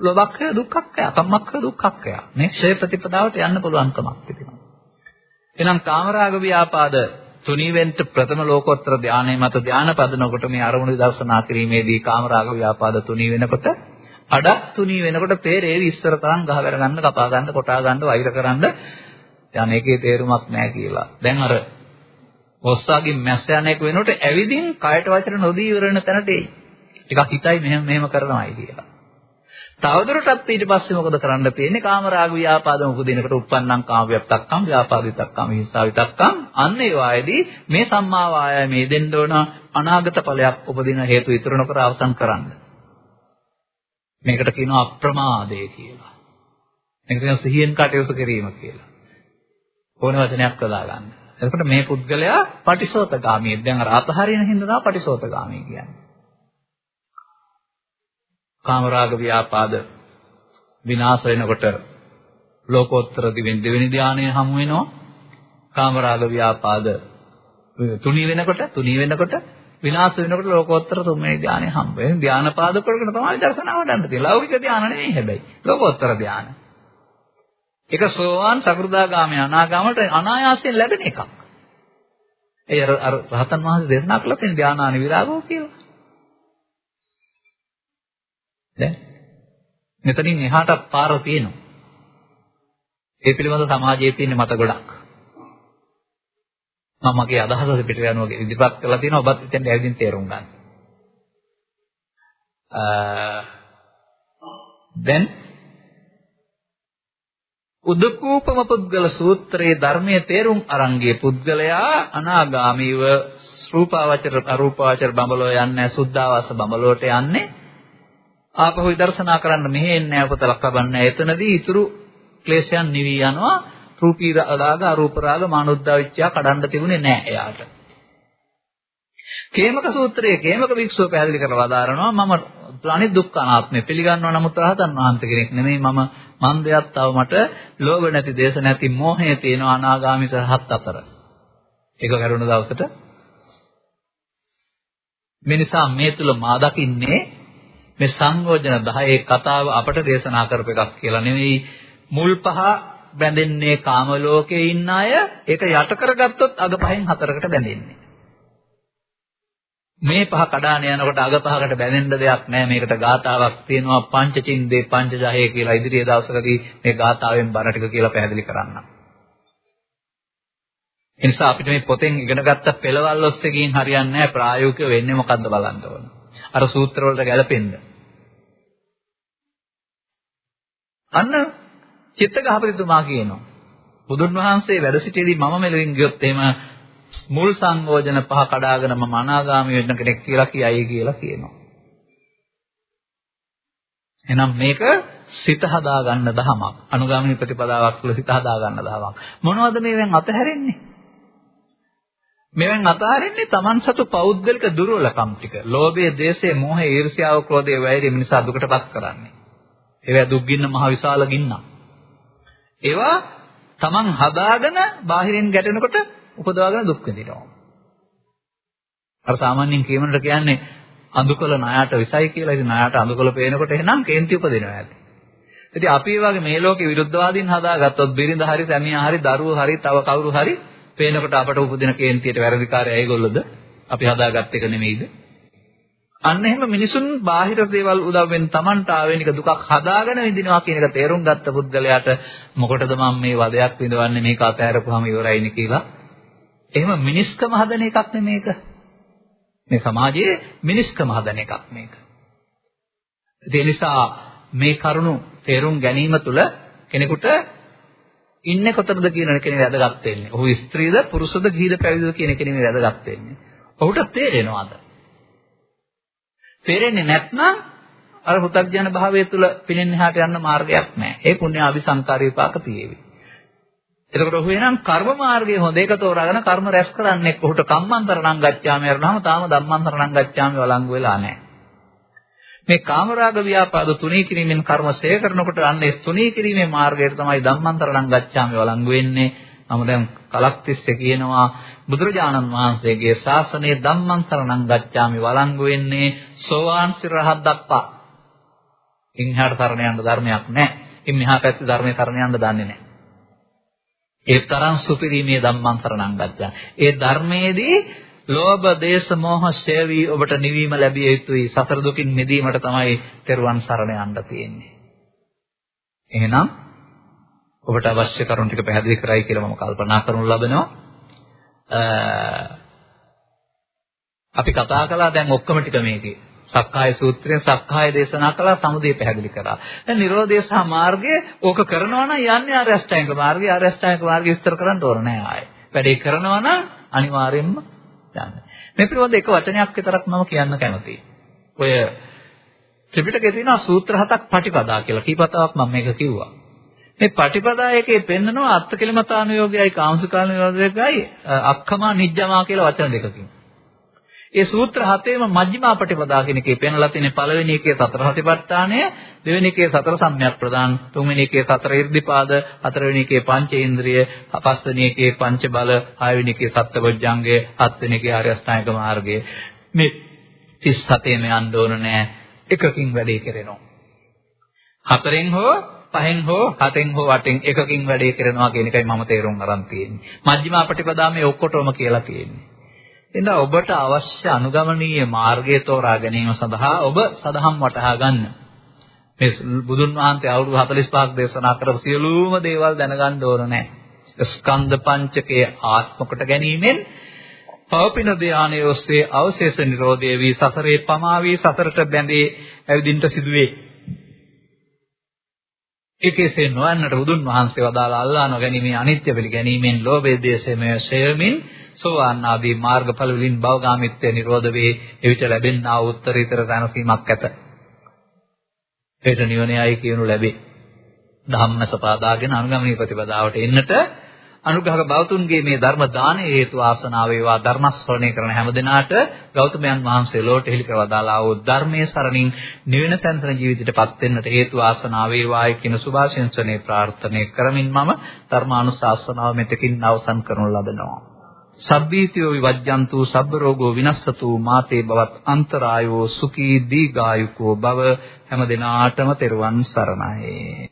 ලොබක්ඛය දුක්ඛක්ඛය අකම්මක්ඛය දුක්ඛක්ඛය මේ ක්ෂය ප්‍රතිපදාවට යන්න පුළුවන්කමක් තිබෙනවා. එහෙනම් කාමරාග ව්‍යාපාද තුනී වෙන්න ප්‍රථම ලෝකෝත්තර ධානයේ මත ධාන පදනකොට මේ අරමුණු දර්ශනා කිරීමේදී කාමරාග ව්‍යාපාද තුනී වෙනකොට අඩක් තුනී වෙනකොට තේරෙවි ඉස්සර තරම් ගහවැර ගන්න කපා ගන්න කොටා ගන්න වෛර කරන්න යන එකේ තේරුමක් නැහැ කියලා. දැන් අර ඔස්සාගේ මැස්ස යන එක වෙනකොට ඇවිදින් කයට වචන නොදී ඉවර වෙන තැනට එයි. ටිකක් හිතයි මෙහෙම මෙහෙම කරනවායි කියලා. තවදුරටත් ඊට පස්සේ මොකද කරන්න තියෙන්නේ කාමරාග ව්‍යාපාද උපදිනකොට uppannam කාම ව්‍යප්තක්කම් ව්‍යාපාදිතක්කම් හිංසාවිතක්කම් අන්න ඒ වායේදී මේ සම්මා වායමේ දෙන්න ඕන අනාගත ඵලයක් උපදින හේතු ඉතුරු නොකර අවසන් කරන්න. මේකට කියනවා අප්‍රමාදය කියලා. මේක කියනවා සිහියෙන් කටයුතු කිරීම කියලා. ඕන වචනයක් කළා ගන්න. එතකොට මේ පුද්ගලයා පටිසෝතගාමී. දැන් අර අතහරින හින්දා පටිසෝතගාමී කියන්නේ. කාමරාග ව්‍යාපාද විනාශ වෙනකොට ලෝකෝත්තර දිවෙන් දෙවෙනි ධානය හමු වෙනවා. කාමරාග ව්‍යාපාද තුනී වෙනකොට තුනී වෙනකොට විනාශ වෙනකොට ලෝකෝත්තර තුන්වෙනි ධානය හම්බ වෙනවා. ධානපාද කරගෙන තමයි දර්ශනාව වඩන්න තියෙන්නේ. ලෞකික ධාන නෙවෙයි හැබැයි. ලෝකෝත්තර ධාන. ඒක සෝවාන් සකෘදාගාමී අනාගාමයට අනායාසයෙන් ලැබෙන එකක්. ඒ අර රහතන් වහන්සේ දේශනා කළ තියෙන ධානානි විරාගෝ කියලා. දැන් මෙතනින් එහාටත් පාර තියෙනවා. ඒ පිළිබඳ සමාජයේ තියෙන මත ගොඩක්. මම මගේ අදහස පිට යනවා ඉදිරිපත් කරලා තියෙනවා ඔබත් එතෙන් ඇවිදින් තේරුම් ගන්න. දැන් උදකූපම පුද්ගල සූත්‍රයේ ධර්මයේ තේරුම් අරන්ගේ පුද්ගලයා අනාගාමීව රූපාවචර අරූපාවචර බඹලෝ යන්නේ සුද්ධාවාස බඹලෝට යන්නේ ආපහු විදර්ශනා කරන්න මෙහෙ එන්නේ නැහැ උපතලක් ලබන්නේ එතනදී ඊතුරු ක්ලේශයන් නිවි යනවා රූපී රාග අරූප රාග මානුද්දාවිච්චා කඩන්න තිබුණේ නැහැ එයාට. කේමක සූත්‍රයේ කේමක වික්ෂුව පැහැදිලි කරලා වදාරනවා මම අනිත් දුක්ඛ අනාත්මය පිළිගන්නවා නමුත් රහතන් වහන්සේ කෙනෙක් නෙමෙයි මම මන්දයක් තව මට ලෝභ නැති දේශ නැති මෝහය තියෙන අනාගාමී සහත් අතර. ඒක කරුණ දවසට මේ නිසා මේ තුල මා දකින්නේ මේ සංයෝජන 10 කතාව අපට දේශනා කරපු එකක් කියලා නෙවෙයි මුල් පහ බැඳෙන්නේ කාම ලෝකේ ඉන්න අය ඒක යට කරගත්තොත් අග පහෙන් හතරකට බැඳෙන්නේ. මේ පහ කඩාන යනකොට අග පහකට බැඳෙන්න දෙයක් නැහැ. මේකට ගාතාවක් තියෙනවා පංචචින්දේ පංචජහය කියලා ඉදිරියේ දවසකදී මේ ගාතාවෙන් බණ ටික කියලා පැහැදිලි කරන්නම්. ඒ නිසා අපිට මේ පොතෙන් ඉගෙන ගත්ත පෙළවල් ඔස්සේ ගින් හරියන්නේ නැහැ ප්‍රායෝගිකව වෙන්නේ මොකද්ද බලන්න ඕන. අර සූත්‍ර වලට ගැලපෙන්න. අන්න චිත්තගහපතිතුමා කියනවා. බුදුන් වහන්සේ වැඩ සිටියේදී මම මෙලෙවින් ගියොත් එහෙම මුල් සංයෝජන පහ කඩාගෙන මම අනාගාමී වෙන්න කෙනෙක් කියලා කියයි කියලා කියනවා. එහෙනම් මේක සිත හදා ගන්න දහමක්. අනුගාමී ප්‍රතිපදාවක් තුළ සිත හදා ගන්න දහමක්. මොනවද මේවෙන් අතහැරෙන්නේ? මෙවෙන් අතහරින්නේ Taman සතු පෞද්ගලික දුර්වලකම් ටික. ලෝභය, දේශය, මෝහය, ඊර්ෂ්‍යාව, ක්‍රෝධය, වෛරය නිසා දුකටපත් කරන්නේ. ඒවා දුක් ගින්න මහ විශාල ගින්නක්. ඒවා Taman හදාගෙන බාහිරින් ගැටෙනකොට උපදවාගෙන දුක් විඳිනවා. අර සාමාන්‍යයෙන් කියමනට කියන්නේ අඳුකල ණයට විසයි කියලා. ඉතින් ණයට අඳුකල පේනකොට එහෙනම් කේන්ති උපදිනවා ඇති. ඉතින් අපි මේ වගේ මේ ලෝකේ විරුද්ධවාදීන් හදාගත්තොත් බිරිඳ හරි, සැමියා හරි, දරුවෝ හරි, තව කවුරු හරි පේනකොට අපට උපදින කේන්තියට වැරදිකාරය ඒගොල්ලෝද? අපි හදාගත්ත එක නෙමෙයිද? අන්න එහෙම මිනිසුන් බාහිර දේවල් උදව්වෙන් Tamanට ආවෙනික දුකක් හදාගෙන විඳිනවා කියන එක තේරුම් ගත්ත පුද්ගලයාට මොකටද මම මේ වදයක් විඳවන්නේ මේක අතහැරපුවාම ඉවරයිනේ කියලා. එහෙම මිනිස්කම හදන එකක් නෙමේක. මේ සමාජයේ මිනිස්කම හදන එකක් මේක. ඒ නිසා මේ කරුණු තේරුම් ගැනීම තුළ කෙනෙකුට ඉන්නේ කොතනද කියන එක නෙවෙයි වැදගත් වෙන්නේ. ඔහු ස්ත්‍රීද පුරුෂද ගිහිද පැවිදිද කියන එක නෙවෙයි වැදගත් වෙන්නේ. ඔහුට තේරෙනවද? තේරෙන්නේ නැත්නම් අර හුතග්ජන භාවය තුල පිළින් එහාට යන්න මාර්ගයක් නැහැ. ඒ පුණ්‍ය අபிසංකාර විපාක පියේවි. එතකොට ඔහු එනම් කර්ම මාර්ගයේ හොඳ එක තෝරාගෙන කර්ම රැස් කරන්නේ ඔහුට කම්මන්තරණං ගච්ඡාමි කරනවාම තාම ධම්මන්තරණං ගච්ඡාමි වළංගු වෙලා නැහැ. මේ කාමරාග ව්‍යාපාද තුනී කිරීමෙන් කර්ම සේ කරනකොට අන්නේ තුනී කිරීමේ මාර්ගයට තමයි ධම්මන්තරණං ගච්ඡාමි වළංගු වෙන්නේ. මම දැන් කලක් තිස්සේ කියනවා බුදුරජාණන් වහන්සේගේ ශාසනයේ ධම්මන්තරණං ගච්ඡාමි වළංගු වෙන්නේ සෝවාන් සිරහත් දක්වා. ඉන්හාට තරණ යන්න ධර්මයක් නැහැ. ඉන්හා පැත්තේ ධර්මයේ තරණ යන්න දන්නේ නැහැ. ඒ තරම් සුපිරීමේ ධම්මන්තරණං ගච්ඡා. ඒ ධර්මයේදී ලෝභ, දේශ, මොහ සේවි ඔබට නිවීම ලැබිය යුතුයි. සසර දුකින් මිදීමට තමයි තෙරුවන් සරණ යන්න තියෙන්නේ. එහෙනම් ඔබට අවශ්‍ය කරුණු ටික පැහැදිලි කරයි කියලා මම කල්පනා කරනු ලබනවා. අපි කතා කළා දැන් ඔක්කොම ටික මේකේ. සක්කාය සූත්‍රයෙන් සක්කාය දේශනා කළා සමුදය පැහැදිලි කරා. දැන් නිරෝධය සහ මාර්ගය ඕක කරනවා නම් යන්නේ ආර්ය අෂ්ටාංග මාර්ගය ආර්ය අෂ්ටාංග මාර්ගය විස්තර කරන්න ඕන නෑ ආයේ. වැඩේ කරනවා නම් අනිවාර්යයෙන්ම යන්න. මේ පිළිබඳ එක වචනයක් විතරක් මම කියන්න කැමතියි. ඔය ත්‍රිපිටකයේ තියෙනවා සූත්‍ර හතක් පටිපදා කියලා. කීපතාවක් මම මේක කිව්වා. මේ පටිපදා එකේ පෙන්නනවා අත්කලමතානුයෝගයයි කාංශකානුයෝගයයි අක්ඛමා නිජ්ජමා කියලා වචන දෙකකින්. ඒ සූත්‍ර හතේම මජ්ක්‍ධිමා පටිපදා කියන එකේ පෙන්ලා තියෙන පළවෙනි එකේ සතර සතිපට්ඨානය, දෙවෙනි එකේ සතර සම්‍යක් ප්‍රදාන, තුන්වෙනි එකේ සතර irdipaද, හතරවෙනි එකේ පංචේන්ද්‍රිය, පස්වෙනි එකේ පංච බල, හයවෙනි එකේ සත්බොජ්ජංගය, හත්වෙනි එකේ ආර්ය අෂ්ටාංග මාර්ගය. මේ 37ම යන්න ඕන නෑ එකකින් වැඩේ කරනවා. හතරෙන් හෝ පහෙන් හෝ හතෙන් හෝ අටෙන් එකකින් වැඩේ කරනවා කියන එකයි මම තේරුම් අරන් තියෙන්නේ. මජ්ක්‍ධිමා ප්‍රතිපදා මේ ඔක්කොටම කියලා තියෙන්නේ. එහෙනම් ඔබට අවශ්‍ය අනුගමනීය මාර්ගය තෝරා ගැනීම සඳහා ඔබ සදහම් වටහා ගන්න. මේ බුදුන් වහන්සේ අවුරුදු 45ක් දේශනා කරපු සියලුම දේවල් දැනගන්න ඕන නැහැ. ස්කන්ධ පංචකයේ ආත්මකට ගැනීමෙන් පවපින ධානයේ ඔස්සේ අවශේෂ නිරෝධය වී සසරේ පමා වී සසරට බැඳේ ඇවිදින්නට සිදුවේ. ඒකේසේ නොවන්නට බුදුන් වහන්සේ වදාළ අල්ලා නොගැනීමේ අනිත්‍ය පිළිගැනීමෙන් ලෝභය දේශමය ශයමින් සෝවාන් ආදී මාර්ගඵල වලින් භවගාමිත්‍ය නිරෝධ වේ එවිට ලැබෙනා උත්තරීතර සැනසීමක් ඇත. ඒට නිවනයයි කියනු ලැබේ. ධම්මසපාදාගෙන අනුගමනීය ප්‍රතිපදාවට එන්නට අනුග්‍රහක බවතුන්ගේ මේ ධර්ම දානයේ හේතු ආසනාව වේවා ධර්ම ශ්‍රවණය කරන හැම දිනාට ගෞතමයන් වහන්සේ ලෝට එහිලි කරවදාලා වූ ධර්මයේ සරණින් නිවන සැනසෙන ජීවිතයටපත් වෙන්නට හේතු ආසනාව වේවායි කියන සුභාශිංසනේ ප්‍රාර්ථනා කරමින් මම ධර්මානුශාසනාව මෙතකින් අවසන් කරනු ලබනවා. සබ්බීතියෝ විවජ්ජන්තු සබ්බ රෝගෝ විනස්සතු මාතේ බවත් අන්තරායෝ සුඛී දීගායුකෝ භව හැම දිනාටම තෙරුවන් සරණයි.